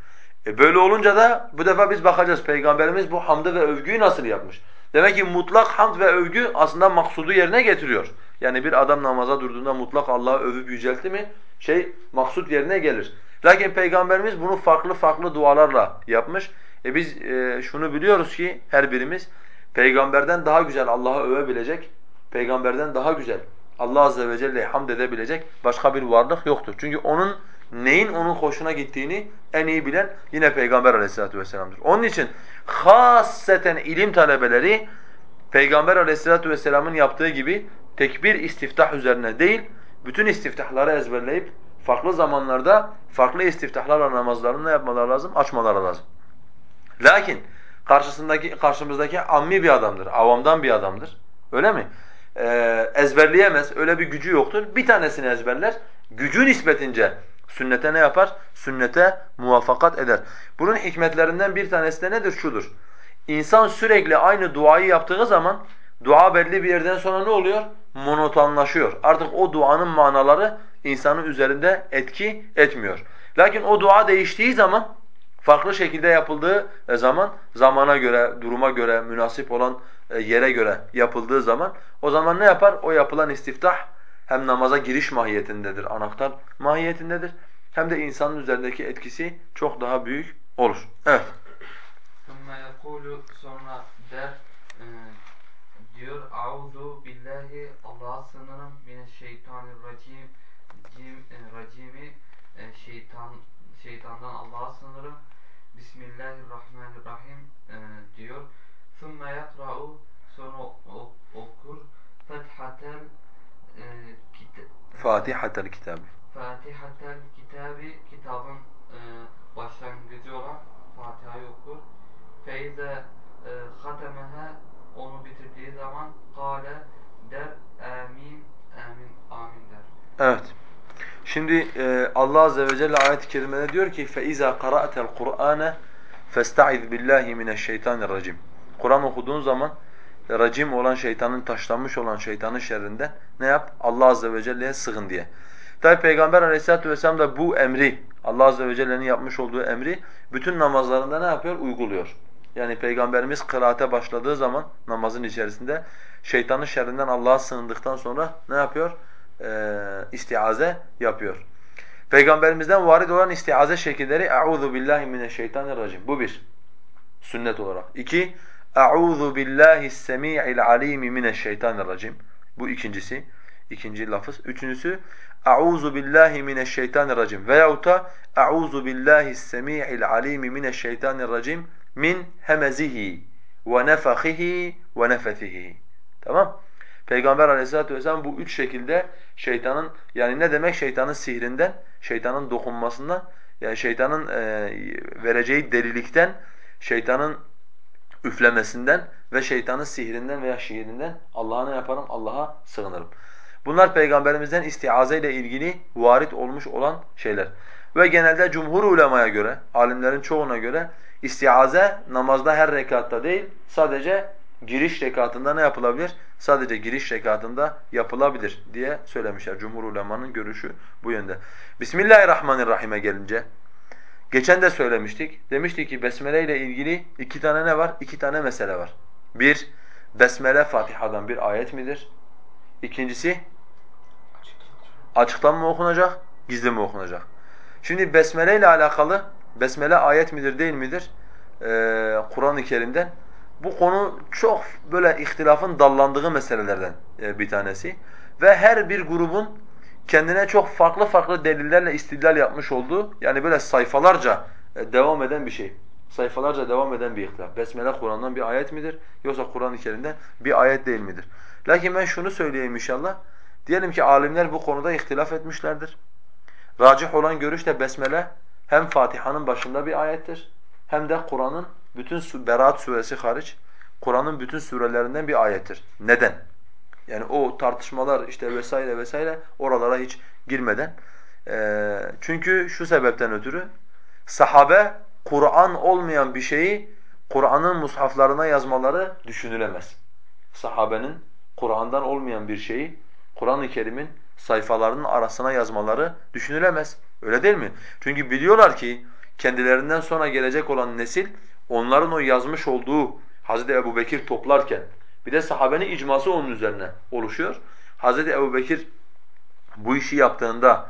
E böyle olunca da bu defa biz bakacağız Peygamberimiz bu hamdı ve övgüyü nasıl yapmış? Demek ki mutlak hamd ve övgü aslında maksudu yerine getiriyor. Yani bir adam namaza durduğunda mutlak Allah'ı övüp yüceltti mi şey maksut yerine gelir. Lakin Peygamberimiz bunu farklı farklı dualarla yapmış. E biz e, şunu biliyoruz ki her birimiz peygamberden daha güzel Allah'ı övebilecek, peygamberden daha güzel Allah azze ve celle'yi hamd edebilecek başka bir varlık yoktur. Çünkü onun neyin onun hoşuna gittiğini en iyi bilen yine Peygamber aleyhissalatu vesselam'dır. Onun için hasseten ilim talebeleri Peygamber aleyhissalatu vesselam'ın yaptığı gibi tekbir istiftah üzerine değil, bütün istiftahları ezberleyip farklı zamanlarda farklı istiftahlarla namazlarını ne yapmaları lazım? Açmaları lazım. Lakin karşısındaki karşımızdaki ammi bir adamdır, avamdan bir adamdır. Öyle mi? Ee, ezberleyemez, öyle bir gücü yoktur. Bir tanesini ezberler, gücü nispetince sünnete ne yapar? Sünnete muvaffakat eder. Bunun hikmetlerinden bir tanesi de nedir? Şudur. İnsan sürekli aynı duayı yaptığı zaman dua belli bir yerden sonra ne oluyor? Monotonlaşıyor. Artık o duanın manaları insanın üzerinde etki etmiyor. Lakin o dua değiştiği zaman farklı şekilde yapıldığı zaman zamana göre, duruma göre, münasip olan e, yere göre yapıldığı zaman o zaman ne yapar? O yapılan istiftah hem namaza giriş mahiyetindedir, anahtar mahiyetindedir hem de insanın üzerindeki etkisi çok daha büyük olur. Evet. sonra der e, diyor auzu billahi Allah'a sığınırım mineşşeytanirracim cim e, racimi e, şeytan şeytandan Allah'a sığınırım. Bismillahirrahmanirrahim diyor. Sümme yatra'u sonra okur. Fethatel ee, Fatihatel kitabı. Fatihatel kitabı kitabın e, başlangıcı olan Fatiha yoktur. Feyze e, hatemehe onu bitirdiği zaman kale der amin amin amin der. Evet. Şimdi e, Allah azze ve celle ayet-i kerimede diyor ki feiza qara'tel Kur'ane festa'iz billahi mineşşeytanirracim. Kur'an okuduğun zaman racim olan şeytanın, taşlanmış olan şeytanın şerrinden ne yap? Allah azze ve celle'ye sığın diye. Tabi Peygamber aleyhissalatu vesselam da bu emri, Allah azze ve celle'nin yapmış olduğu emri bütün namazlarında ne yapıyor? Uyguluyor. Yani Peygamberimiz kıraate başladığı zaman namazın içerisinde şeytanın şerrinden Allah'a sığındıktan sonra ne yapıyor? Ee, istiaze yapıyor. Peygamberimizden varid olan istiaze şekilleri اَعُوذُ بِاللّٰهِ مِنَ الشَّيْطَانِ الرَّجِيمِ Bu bir. Sünnet olarak. İki, Euzu billahi semii'il alim mineşşeytanirracim. Bu ikincisi. ikinci lafız. Üçüncüsü Euzu billahi mineşşeytanirracim veyahut da Euzu billahi semii'il alim mineşşeytanirracim min hemezihi ve nefahihi ve nefethihi. Tamam? Peygamber Aleyhisselatü vesselam bu üç şekilde şeytanın yani ne demek şeytanın sihrinden, şeytanın dokunmasından, yani şeytanın e, vereceği delilikten, şeytanın üflemesinden ve şeytanın sihrinden veya şiirinden Allah'a ne yaparım? Allah'a sığınırım. Bunlar peygamberimizden istiaze ile ilgili varit olmuş olan şeyler. Ve genelde cumhur ulemaya göre, alimlerin çoğuna göre istiaze namazda her rekatta değil, sadece giriş rekatında ne yapılabilir? Sadece giriş rekatında yapılabilir diye söylemişler. Cumhur ulemanın görüşü bu yönde. Bismillahirrahmanirrahim'e gelince, geçen de söylemiştik. Demiştik ki Besmele ile ilgili iki tane ne var? İki tane mesele var. Bir, Besmele Fatiha'dan bir ayet midir? İkincisi, açıktan mı okunacak, gizli mi okunacak? Şimdi Besmele ile alakalı, Besmele ayet midir değil midir? Ee, Kur'an-ı Kerim'den bu konu çok böyle ihtilafın dallandığı meselelerden e, bir tanesi. Ve her bir grubun kendine çok farklı farklı delillerle istidlal yapmış olduğu, yani böyle sayfalarca e, devam eden bir şey. Sayfalarca devam eden bir ihtilaf. Besmele Kur'an'dan bir ayet midir yoksa Kur'an-ı Kerim'den bir ayet değil midir? Lakin ben şunu söyleyeyim inşallah. Diyelim ki alimler bu konuda ihtilaf etmişlerdir. Racih olan görüş de Besmele hem Fatiha'nın başında bir ayettir hem de Kur'an'ın bütün Berat suresi hariç Kur'an'ın bütün surelerinden bir ayettir. Neden? Yani o tartışmalar işte vesaire vesaire oralara hiç girmeden. Ee, çünkü şu sebepten ötürü sahabe Kur'an olmayan bir şeyi Kur'an'ın mushaflarına yazmaları düşünülemez. Sahabenin Kur'an'dan olmayan bir şeyi Kur'an-ı Kerim'in sayfalarının arasına yazmaları düşünülemez. Öyle değil mi? Çünkü biliyorlar ki kendilerinden sonra gelecek olan nesil onların o yazmış olduğu Hazreti Ebubekir toplarken bir de sahabenin icması onun üzerine oluşuyor. Hazreti Ebubekir bu işi yaptığında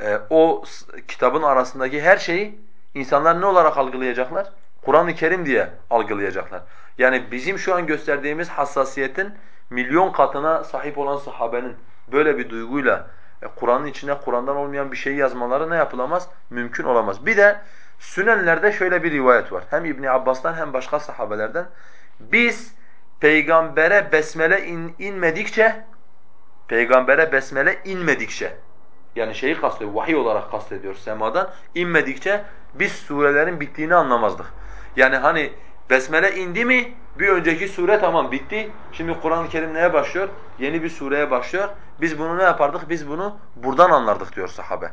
e, o kitabın arasındaki her şeyi insanlar ne olarak algılayacaklar? Kur'an-ı Kerim diye algılayacaklar. Yani bizim şu an gösterdiğimiz hassasiyetin milyon katına sahip olan sahabenin böyle bir duyguyla e, Kur'an'ın içine Kur'an'dan olmayan bir şey yazmaları ne yapılamaz? Mümkün olamaz. Bir de Sünenlerde şöyle bir rivayet var. Hem İbn Abbas'tan hem başka sahabelerden. Biz peygambere besmele in, inmedikçe peygambere besmele inmedikçe yani şeyi kastediyor, vahiy olarak kastediyor semadan inmedikçe biz surelerin bittiğini anlamazdık. Yani hani besmele indi mi bir önceki sure tamam bitti. Şimdi Kur'an-ı Kerim neye başlıyor? Yeni bir sureye başlıyor. Biz bunu ne yapardık? Biz bunu buradan anlardık diyor sahabe.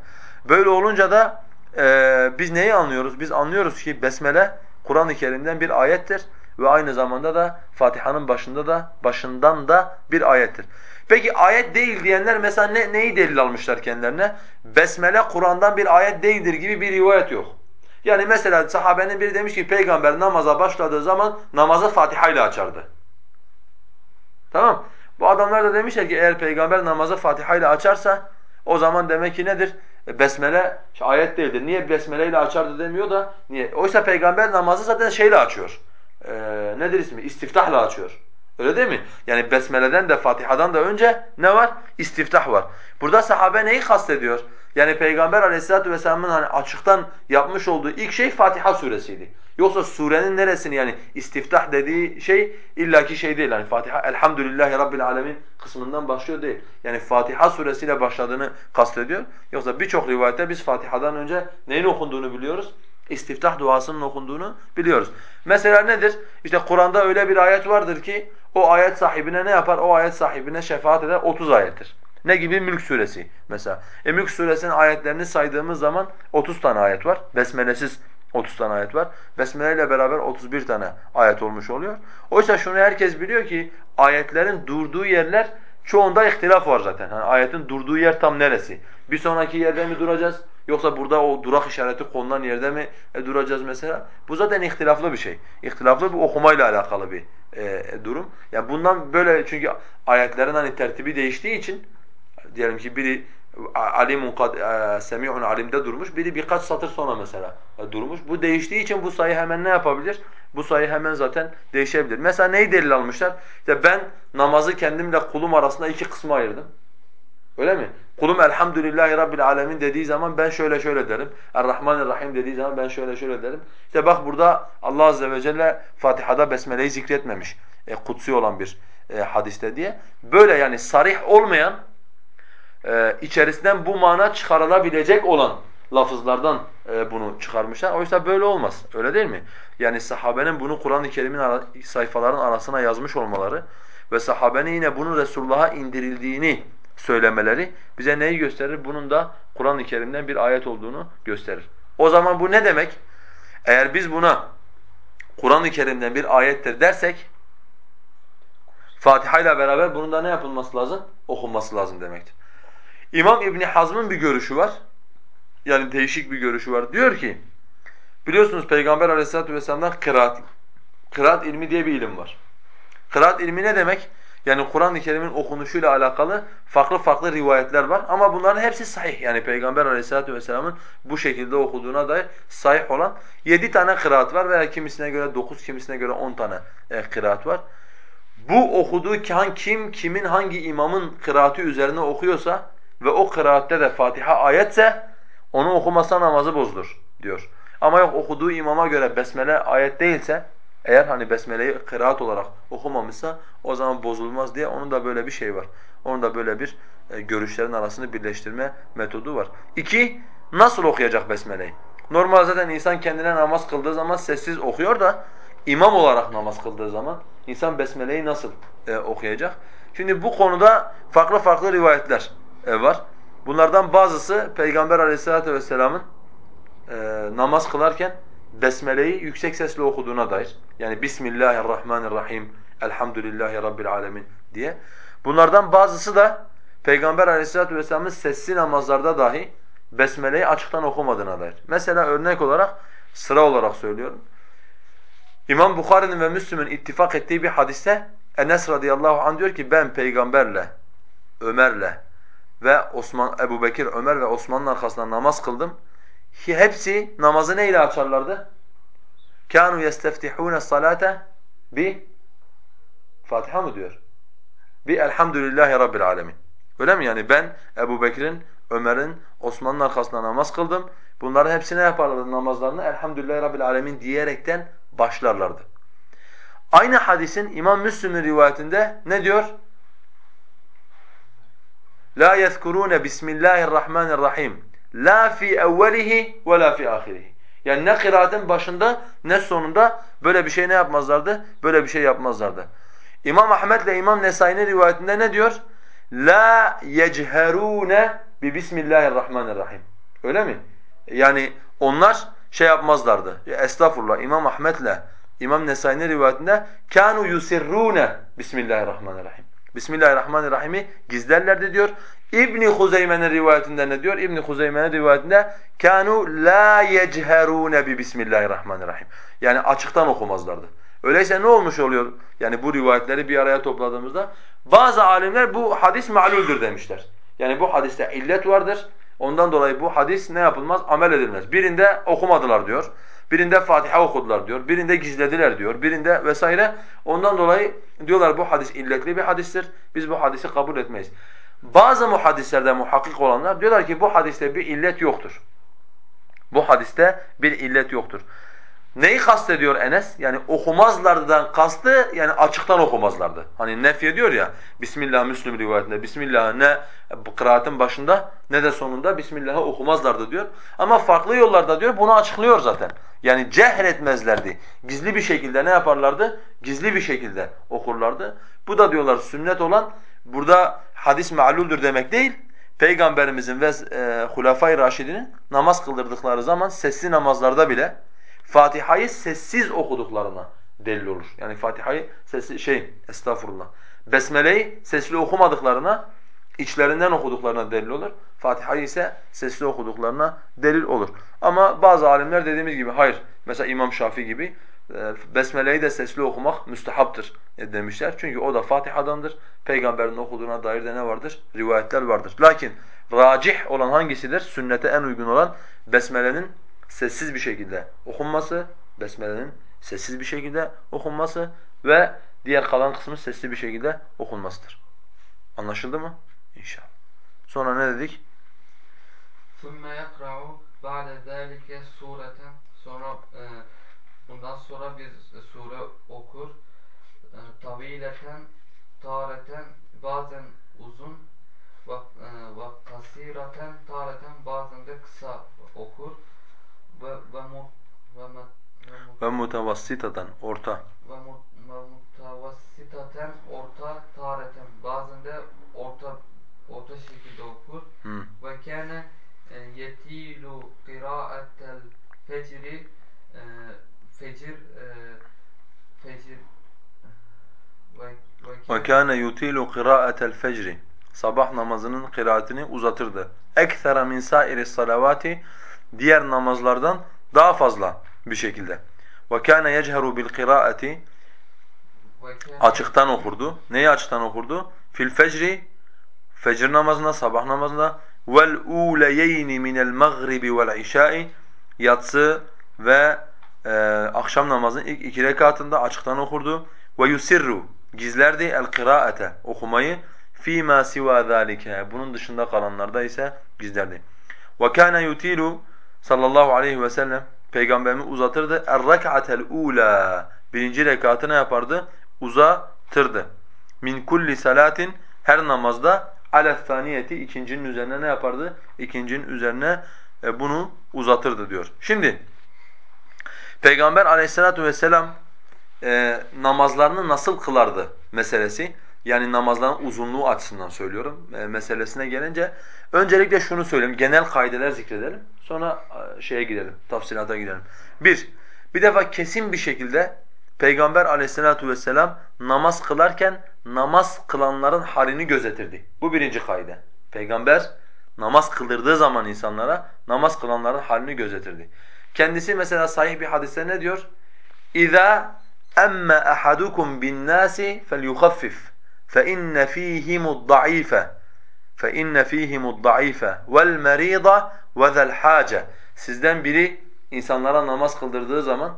Böyle olunca da e, biz neyi anlıyoruz? Biz anlıyoruz ki besmele Kur'an-ı Kerim'den bir ayettir ve aynı zamanda da Fatiha'nın başında da başından da bir ayettir. Peki ayet değil diyenler mesela ne, neyi delil almışlar kendilerine? Besmele Kur'an'dan bir ayet değildir gibi bir rivayet yok. Yani mesela sahabenin biri demiş ki peygamber namaza başladığı zaman namazı Fatiha ile açardı. Tamam? Bu adamlar da demişler ki eğer peygamber namazı Fatiha ile açarsa o zaman demek ki nedir? E, besmele ayet değildir. Niye besmele ile açardı demiyor da niye? Oysa peygamber namazı zaten şeyle açıyor. Ee, nedir ismi? İstiftahla açıyor. Öyle değil mi? Yani besmeleden de Fatiha'dan da önce ne var? İstiftah var. Burada sahabe neyi kastediyor? Yani Peygamber Aleyhisselatü vesselamın hani açıktan yapmış olduğu ilk şey Fatiha suresiydi. Yoksa surenin neresini yani istiftah dediği şey illaki şey değil. Yani Fatiha Elhamdülillahi Rabbil Alemin kısmından başlıyor değil. Yani Fatiha suresiyle başladığını kastediyor. Yoksa birçok rivayette biz Fatiha'dan önce neyin okunduğunu biliyoruz? İstiftah duasının okunduğunu biliyoruz. Mesela nedir? İşte Kur'an'da öyle bir ayet vardır ki o ayet sahibine ne yapar? O ayet sahibine şefaat eder 30 ayettir. Ne gibi? Mülk suresi mesela. E Mülk suresinin ayetlerini saydığımız zaman 30 tane ayet var. Besmelesiz 30 tane ayet var. Besmele ile beraber 31 tane ayet olmuş oluyor. Oysa şunu herkes biliyor ki ayetlerin durduğu yerler çoğunda ihtilaf var zaten. Yani ayetin durduğu yer tam neresi? Bir sonraki yerde mi duracağız? Yoksa burada o durak işareti konulan yerde mi e, duracağız mesela? Bu zaten ihtilaflı bir şey. İhtilaflı bir okumayla alakalı bir e, durum. Yani bundan böyle çünkü ayetlerin hani tertibi değiştiği için diyelim ki biri alimun kad e, semi'un alimde durmuş. Biri birkaç satır sonra mesela e, durmuş. Bu değiştiği için bu sayı hemen ne yapabilir? Bu sayı hemen zaten değişebilir. Mesela neyi delil almışlar? İşte ben namazı kendimle kulum arasında iki kısma ayırdım. Öyle mi? Kulum elhamdülillahi rabbil alemin dediği zaman ben şöyle şöyle derim. Errahmanirrahim dediği zaman ben şöyle şöyle derim. İşte bak burada Allah azze ve celle Fatiha'da besmeleyi zikretmemiş. E, kutsi olan bir e, hadiste diye. Böyle yani sarih olmayan e, içerisinden bu mana çıkarılabilecek olan lafızlardan e, bunu çıkarmışlar. Oysa böyle olmaz. Öyle değil mi? Yani sahabenin bunu Kur'an-ı Kerim'in ara, sayfaların arasına yazmış olmaları ve sahabenin yine bunun Resulullah'a indirildiğini söylemeleri bize neyi gösterir? Bunun da Kur'an-ı Kerim'den bir ayet olduğunu gösterir. O zaman bu ne demek? Eğer biz buna Kur'an-ı Kerim'den bir ayettir dersek Fatiha ile beraber bunun da ne yapılması lazım? Okunması lazım demektir. İmam İbni Hazm'ın bir görüşü var. Yani değişik bir görüşü var. Diyor ki, biliyorsunuz Peygamber aleyhissalatu vesselam'dan kıraat, kıraat ilmi diye bir ilim var. Kıraat ilmi ne demek? Yani Kur'an-ı Kerim'in okunuşuyla alakalı farklı farklı rivayetler var ama bunların hepsi sahih. Yani Peygamber Aleyhisselatü vesselam'ın bu şekilde okuduğuna dair sahih olan yedi tane kıraat var veya kimisine göre dokuz, kimisine göre on tane e, kıraat var. Bu okuduğu kim, kimin hangi imamın kıraati üzerine okuyorsa ve o kıraatte de Fatiha ayetse onu okumasa namazı bozulur diyor. Ama yok okuduğu imama göre besmele ayet değilse eğer hani besmeleyi kıraat olarak okumamışsa o zaman bozulmaz diye onun da böyle bir şey var. Onun da böyle bir e, görüşlerin arasını birleştirme metodu var. İki, nasıl okuyacak besmeleyi? Normal zaten insan kendine namaz kıldığı zaman sessiz okuyor da imam olarak namaz kıldığı zaman insan besmeleyi nasıl e, okuyacak? Şimdi bu konuda farklı farklı rivayetler e, var. Bunlardan bazısı Peygamber Aleyhisselatü vesselamın e, namaz kılarken Besmele'yi yüksek sesle okuduğuna dair. Yani Bismillahirrahmanirrahim, Elhamdülillahi Rabbil alemin diye. Bunlardan bazısı da Peygamber Aleyhisselatü vesselamın sesli namazlarda dahi Besmele'yi açıktan okumadığına dair. Mesela örnek olarak sıra olarak söylüyorum. İmam Bukhari'nin ve Müslüm'ün ittifak ettiği bir hadiste Enes radıyallahu anh diyor ki ben peygamberle, Ömer'le ve Osman, Ebu Bekir, Ömer ve Osman'ın arkasında namaz kıldım ki hepsi namazı neyle açarlardı? Kanu yesteftihune salate bi Fatiha mı diyor? Bi elhamdülillahi rabbil alemin. Öyle mi yani ben Ebu Bekir'in, Ömer'in, Osman'ın arkasında namaz kıldım. Bunların hepsine yaparlardı namazlarını elhamdülillahi rabbil alemin diyerekten başlarlardı. Aynı hadisin İmam Müslim'in rivayetinde ne diyor? La yezkurune bismillahirrahmanirrahim La fi evvelihi ve la fi ahirihi. Yani ne kıraatin başında ne sonunda böyle bir şey ne yapmazlardı? Böyle bir şey yapmazlardı. İmam Ahmed ile İmam Nesai'nin rivayetinde ne diyor? La yechherune bi Bismillahirrahmanirrahim. Öyle mi? Yani onlar şey yapmazlardı. Estağfurullah İmam Ahmed ile İmam Nesai'nin rivayetinde kanu yusirrune Bismillahirrahmanirrahim. Bismillahirrahmanirrahim'i gizlerlerdi diyor. İbn Huzeyme'nin rivayetinde ne diyor? İbn Huzeyme'nin rivayetinde kanu la yechherune bi Bismillahirrahmanirrahim. Yani açıktan okumazlardı. Öyleyse ne olmuş oluyor? Yani bu rivayetleri bir araya topladığımızda bazı alimler bu hadis ma'luldür demişler. Yani bu hadiste illet vardır. Ondan dolayı bu hadis ne yapılmaz? Amel edilmez. Birinde okumadılar diyor. Birinde Fatiha okudular diyor. Birinde gizlediler diyor. Birinde vesaire. Ondan dolayı diyorlar bu hadis illetli bir hadistir. Biz bu hadisi kabul etmeyiz. Bazı muhaddislerde muhakkik olanlar diyorlar ki bu hadiste bir illet yoktur. Bu hadiste bir illet yoktur. Neyi kastediyor Enes? Yani okumazlardan kastı yani açıktan okumazlardı. Hani nef ediyor ya Bismillah Müslüm rivayetinde Bismillah ne kıraatin başında ne de sonunda Bismillah'ı okumazlardı diyor. Ama farklı yollarda diyor bunu açıklıyor zaten. Yani cehretmezlerdi. Gizli bir şekilde ne yaparlardı? Gizli bir şekilde okurlardı. Bu da diyorlar sünnet olan burada hadis me'luldür demek değil. Peygamberimizin ve e, Hulafay Raşidinin namaz kıldırdıkları zaman sesli namazlarda bile Fatiha'yı sessiz okuduklarına delil olur. Yani Fatiha'yı sesli şey estağfurullah. Besmele'yi sesli okumadıklarına, içlerinden okuduklarına delil olur. Fatiha'yı ise sesli okuduklarına delil olur. Ama bazı alimler dediğimiz gibi hayır. Mesela İmam Şafii gibi Besmele'yi de sesli okumak müstehaptır demişler. Çünkü o da Fatiha'dandır. Peygamberin okuduğuna dair de ne vardır? Rivayetler vardır. Lakin racih olan hangisidir? Sünnete en uygun olan Besmele'nin sessiz bir şekilde okunması, Besmele'nin sessiz bir şekilde okunması ve diğer kalan kısmı sesli bir şekilde okunmasıdır. Anlaşıldı mı? İnşallah. Sonra ne dedik? ثُمَّ يَقْرَعُ بَعْدَ ذَٰلِكَ سُورَةً Sonra e, bundan sonra bir sure okur. E, tavileten, tareten, bazen uzun ve, e, kasiraten, tareten, bazen de kısa okur ve ve mu ve ve mutavassitaten orta ve mu ve mutavassitaten orta tareten bazen de orta orta şekilde okur hmm. ve kâne e, yetilu kıraatel fecri e, fecir fecir ve kâne yutilu qira'atel fecri sabah namazının kıraatini uzatırdı. Eksera min sairi salavati diğer namazlardan daha fazla bir şekilde. Ve kâne yecheru bil kıraati açıktan okurdu. Neyi açıktan okurdu? Fil fecri fecir namazında, sabah namazında vel uleyeyni minel magribi vel işai yatsı ve e, akşam namazının ilk iki rekatında açıktan okurdu. Ve yusirru gizlerdi el kıraate okumayı fîmâ sivâ zâlike bunun dışında kalanlarda ise gizlerdi. Ve kâne yutilu sallallahu aleyhi ve sellem peygamberimiz uzatırdı. Er-rek'atel ula birinci rekatı ne yapardı? Uzatırdı. Min kulli salatin her namazda ale saniyeti ikincinin üzerine ne yapardı? İkincinin üzerine e, bunu uzatırdı diyor. Şimdi Peygamber aleyhissalatu vesselam e, namazlarını nasıl kılardı meselesi yani namazların uzunluğu açısından söylüyorum e, meselesine gelince öncelikle şunu söyleyeyim genel kaideler zikredelim sonra e, şeye gidelim tafsilata gidelim. Bir, bir defa kesin bir şekilde Peygamber aleyhissalatu vesselam namaz kılarken namaz kılanların halini gözetirdi. Bu birinci kaide. Peygamber namaz kıldırdığı zaman insanlara namaz kılanların halini gözetirdi. Kendisi mesela sahih bir hadiste ne diyor? İza emme ahadukum bin nasi felyukhaffif fe inne fihimud daife fe inne fihimud daife vel merida ve. Sizden biri insanlara namaz kıldırdığı zaman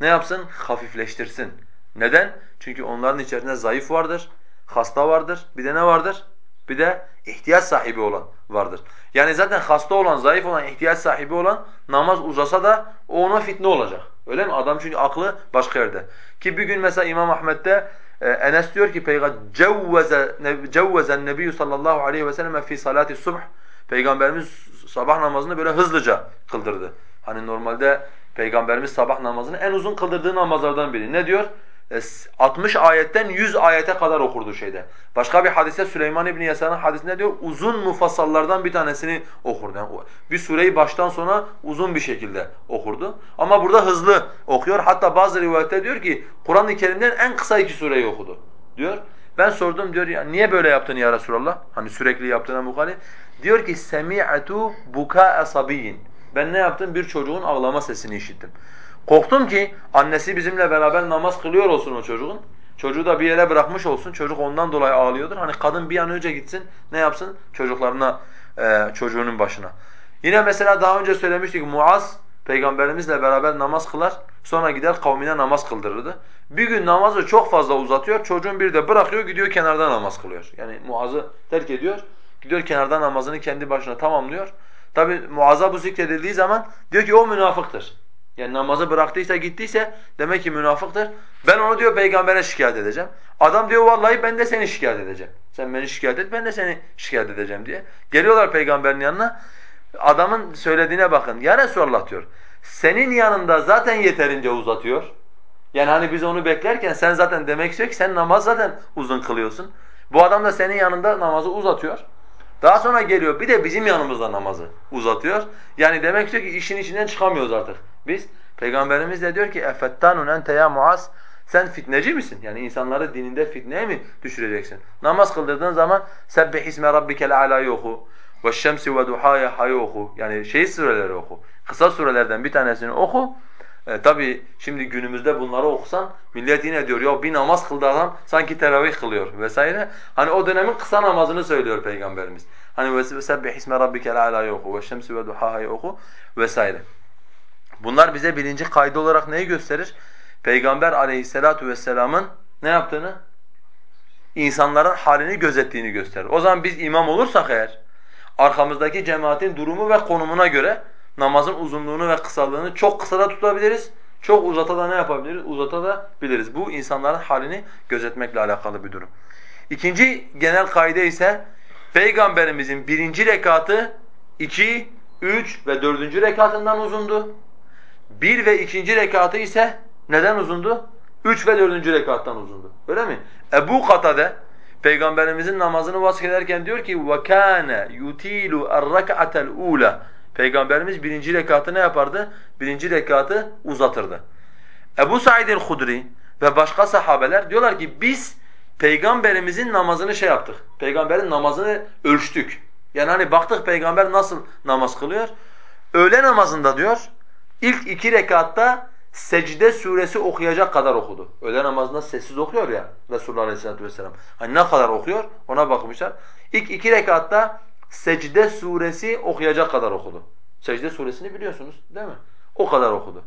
ne yapsın? Hafifleştirsin. Neden? Çünkü onların içerisinde zayıf vardır, hasta vardır, bir de ne vardır? Bir de ihtiyaç sahibi olan vardır. Yani zaten hasta olan, zayıf olan, ihtiyaç sahibi olan namaz uzasa da o ona fitne olacak. Öyle mi? Adam çünkü aklı başka yerde. Ki bir gün mesela İmam Ahmet'te e, Enes diyor ki cevvezen Nebi sallallahu aleyhi ve sellem fi salati subh Peygamberimiz sabah namazını böyle hızlıca kıldırdı. Hani normalde Peygamberimiz sabah namazını en uzun kıldırdığı namazlardan biri. Ne diyor? 60 e, ayetten 100 ayete kadar okurdu şeyde. Başka bir hadiste Süleyman İbni Yasar'ın hadisinde diyor uzun mufassallardan bir tanesini okurdu. Yani bir sureyi baştan sona uzun bir şekilde okurdu. Ama burada hızlı okuyor. Hatta bazı rivayette diyor ki Kur'an-ı Kerim'den en kısa iki sureyi okudu diyor. Ben sordum diyor ya niye böyle yaptın ya Resulallah? Hani sürekli yaptığına muhalif. Diyor ki semi'tu buka'a sabiyyin. Ben ne yaptım? Bir çocuğun ağlama sesini işittim. Korktum ki annesi bizimle beraber namaz kılıyor olsun o çocuğun. Çocuğu da bir yere bırakmış olsun. Çocuk ondan dolayı ağlıyordur. Hani kadın bir an önce gitsin ne yapsın? Çocuklarına, e, çocuğunun başına. Yine mesela daha önce söylemiştik Muaz peygamberimizle beraber namaz kılar. Sonra gider kavmine namaz kıldırırdı. Bir gün namazı çok fazla uzatıyor. Çocuğun bir de bırakıyor gidiyor kenarda namaz kılıyor. Yani Muaz'ı terk ediyor. Gidiyor kenarda namazını kendi başına tamamlıyor. Tabi Muaz'a bu zikredildiği zaman diyor ki o münafıktır. Yani namazı bıraktıysa gittiyse demek ki münafıktır. Ben onu diyor peygambere şikayet edeceğim. Adam diyor vallahi ben de seni şikayet edeceğim. Sen beni şikayet et ben de seni şikayet edeceğim diye. Geliyorlar peygamberin yanına. Adamın söylediğine bakın. Ya Resulallah diyor. Senin yanında zaten yeterince uzatıyor. Yani hani biz onu beklerken sen zaten demek istiyor ki sen namaz zaten uzun kılıyorsun. Bu adam da senin yanında namazı uzatıyor. Daha sonra geliyor bir de bizim yanımızda namazı uzatıyor. Yani demek istiyor ki işin içinden çıkamıyoruz artık biz. Peygamberimiz de diyor ki اَفَتَّانُنْ اَنْتَ ya Muaz sen fitneci misin? Yani insanları dininde fitneye mi düşüreceksin? Namaz kıldırdığın zaman سَبِّحِ اسْمَ رَبِّكَ الْعَلَى oku. وَالشَّمْسِ وَدُحَايَ oku. Yani şey sureleri oku. Kısa surelerden bir tanesini oku. E, tabii şimdi günümüzde bunları okusan millet yine diyor ya bir namaz kıldı adam sanki teravih kılıyor vesaire. Hani o dönemin kısa namazını söylüyor Peygamberimiz. Hani vesebbih isme rabbikel a'la'yı oku ve şemsi ve duhaha'yı oku vesaire. Bunlar bize birinci kaydı olarak neyi gösterir? Peygamber aleyhissalatu vesselamın ne yaptığını? İnsanların halini gözettiğini gösterir. O zaman biz imam olursak eğer arkamızdaki cemaatin durumu ve konumuna göre namazın uzunluğunu ve kısalığını çok kısa da tutabiliriz, çok uzata da ne yapabiliriz? Uzata da biliriz. Bu insanların halini gözetmekle alakalı bir durum. İkinci genel kaide ise Peygamberimizin birinci rekatı iki, üç ve dördüncü rekatından uzundu. Bir ve ikinci rekatı ise neden uzundu? Üç ve dördüncü rekattan uzundu. Öyle mi? Ebu Katade Peygamberimizin namazını vasfederken diyor ki وَكَانَ يُتِيلُ الرَّكْعَةَ الْعُولَى Peygamberimiz birinci rekatı ne yapardı? Birinci rekatı uzatırdı. Ebu Said el-Hudri ve başka sahabeler diyorlar ki biz Peygamberimizin namazını şey yaptık. Peygamberin namazını ölçtük. Yani hani baktık peygamber nasıl namaz kılıyor. Öğle namazında diyor İlk iki rekatta secde suresi okuyacak kadar okudu. Öğle namazında sessiz okuyor ya Resulullah Aleyhisselatü Vesselam. Hani ne kadar okuyor ona bakmışlar. İlk iki rekatta secde suresi okuyacak kadar okudu. Secde suresini biliyorsunuz değil mi? O kadar okudu.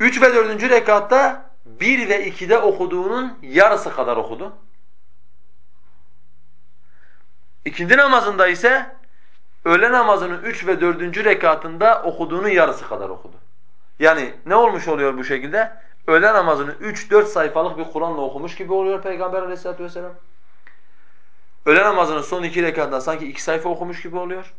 Üç ve dördüncü rekatta bir ve ikide okuduğunun yarısı kadar okudu. İkindi namazında ise öğle namazının üç ve dördüncü rekatında okuduğunun yarısı kadar okudu. Yani ne olmuş oluyor bu şekilde? Öğle namazını üç dört sayfalık bir Kur'an'la okumuş gibi oluyor Peygamber aleyhissalatu vesselam. Öğle namazının son iki rekatında sanki iki sayfa okumuş gibi oluyor.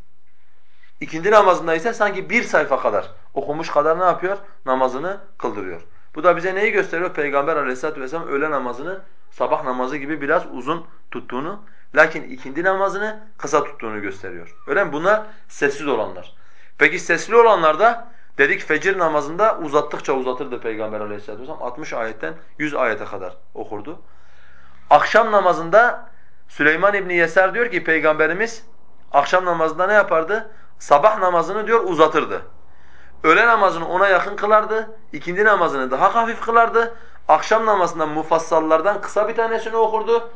İkindi namazında ise sanki bir sayfa kadar okumuş kadar ne yapıyor? Namazını kıldırıyor. Bu da bize neyi gösteriyor? Peygamber aleyhissalatu vesselam öğle namazını sabah namazı gibi biraz uzun tuttuğunu Lakin ikindi namazını kısa tuttuğunu gösteriyor. Öyle mi? Bunlar sessiz olanlar. Peki sesli olanlar da dedik fecir namazında uzattıkça uzatırdı Peygamber aleyhissalatu vesselam. 60 ayetten 100 ayete kadar okurdu. Akşam namazında Süleyman İbni Yeser diyor ki Peygamberimiz akşam namazında ne yapardı? sabah namazını diyor uzatırdı. Öğle namazını ona yakın kılardı. ikindi namazını daha hafif kılardı. Akşam namazında mufassallardan kısa bir tanesini okurdu.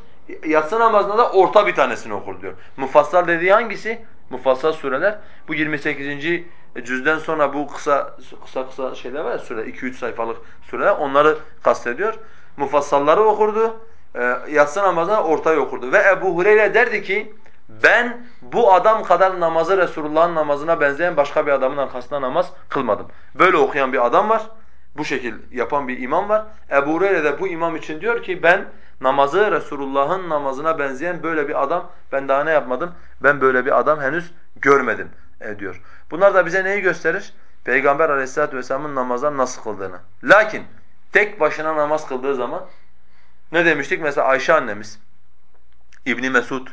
Yatsı namazında da orta bir tanesini okur diyor. Mufassal dediği hangisi? Mufassal sureler. Bu 28. cüzden sonra bu kısa kısa kısa şeyler var ya süre 2-3 sayfalık süreler onları kastediyor. Mufassalları okurdu. E, yatsı namazına ortayı okurdu. Ve Ebu Hureyre derdi ki ben bu adam kadar namazı Resulullah'ın namazına benzeyen başka bir adamın arkasında namaz kılmadım. Böyle okuyan bir adam var. Bu şekil yapan bir imam var. Ebu Hureyre de bu imam için diyor ki ben namazı Resulullah'ın namazına benzeyen böyle bir adam ben daha ne yapmadım? Ben böyle bir adam henüz görmedim e, diyor. Bunlar da bize neyi gösterir? Peygamber Aleyhisselatü vesselamın namazdan nasıl kıldığını. Lakin tek başına namaz kıldığı zaman ne demiştik? Mesela Ayşe annemiz, İbni Mesud,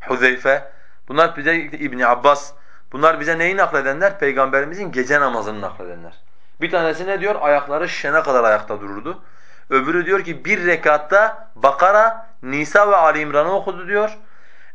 Huzeyfe, bunlar bize İbni Abbas, bunlar bize neyi nakledenler? Peygamberimizin gece namazını nakledenler. Bir tanesi ne diyor? Ayakları şişene kadar ayakta dururdu. Öbürü diyor ki bir rekatta Bakara, Nisa ve Ali İmran'ı okudu diyor.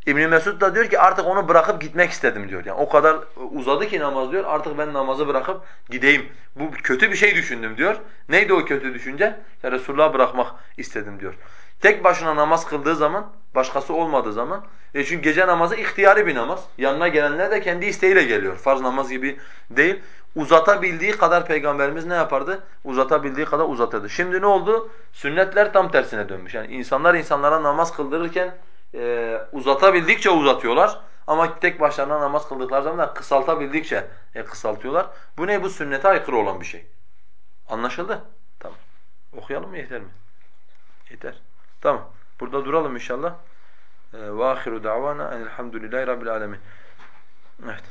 İbn Mesud da diyor ki artık onu bırakıp gitmek istedim diyor. Yani o kadar uzadı ki namaz diyor. Artık ben namazı bırakıp gideyim. Bu kötü bir şey düşündüm diyor. Neydi o kötü düşünce? Ya Resulullah'ı bırakmak istedim diyor. Tek başına namaz kıldığı zaman, başkası olmadığı zaman e çünkü gece namazı ihtiyari bir namaz. Yanına gelenler de kendi isteğiyle geliyor. Farz namaz gibi değil. Uzatabildiği kadar Peygamberimiz ne yapardı? Uzatabildiği kadar uzatırdı. Şimdi ne oldu? Sünnetler tam tersine dönmüş. Yani insanlar insanlara namaz kıldırırken e, uzatabildikçe uzatıyorlar. Ama tek başlarına namaz kıldıkları zaman da kısaltabildikçe e, kısaltıyorlar. Bu ne? Bu sünnete aykırı olan bir şey. Anlaşıldı? Tamam. Okuyalım mı yeter mi? Yeter. Tamam. Burada duralım inşallah. Ve ahiru davana enelhamdülillahi rabbil alemin. Evet.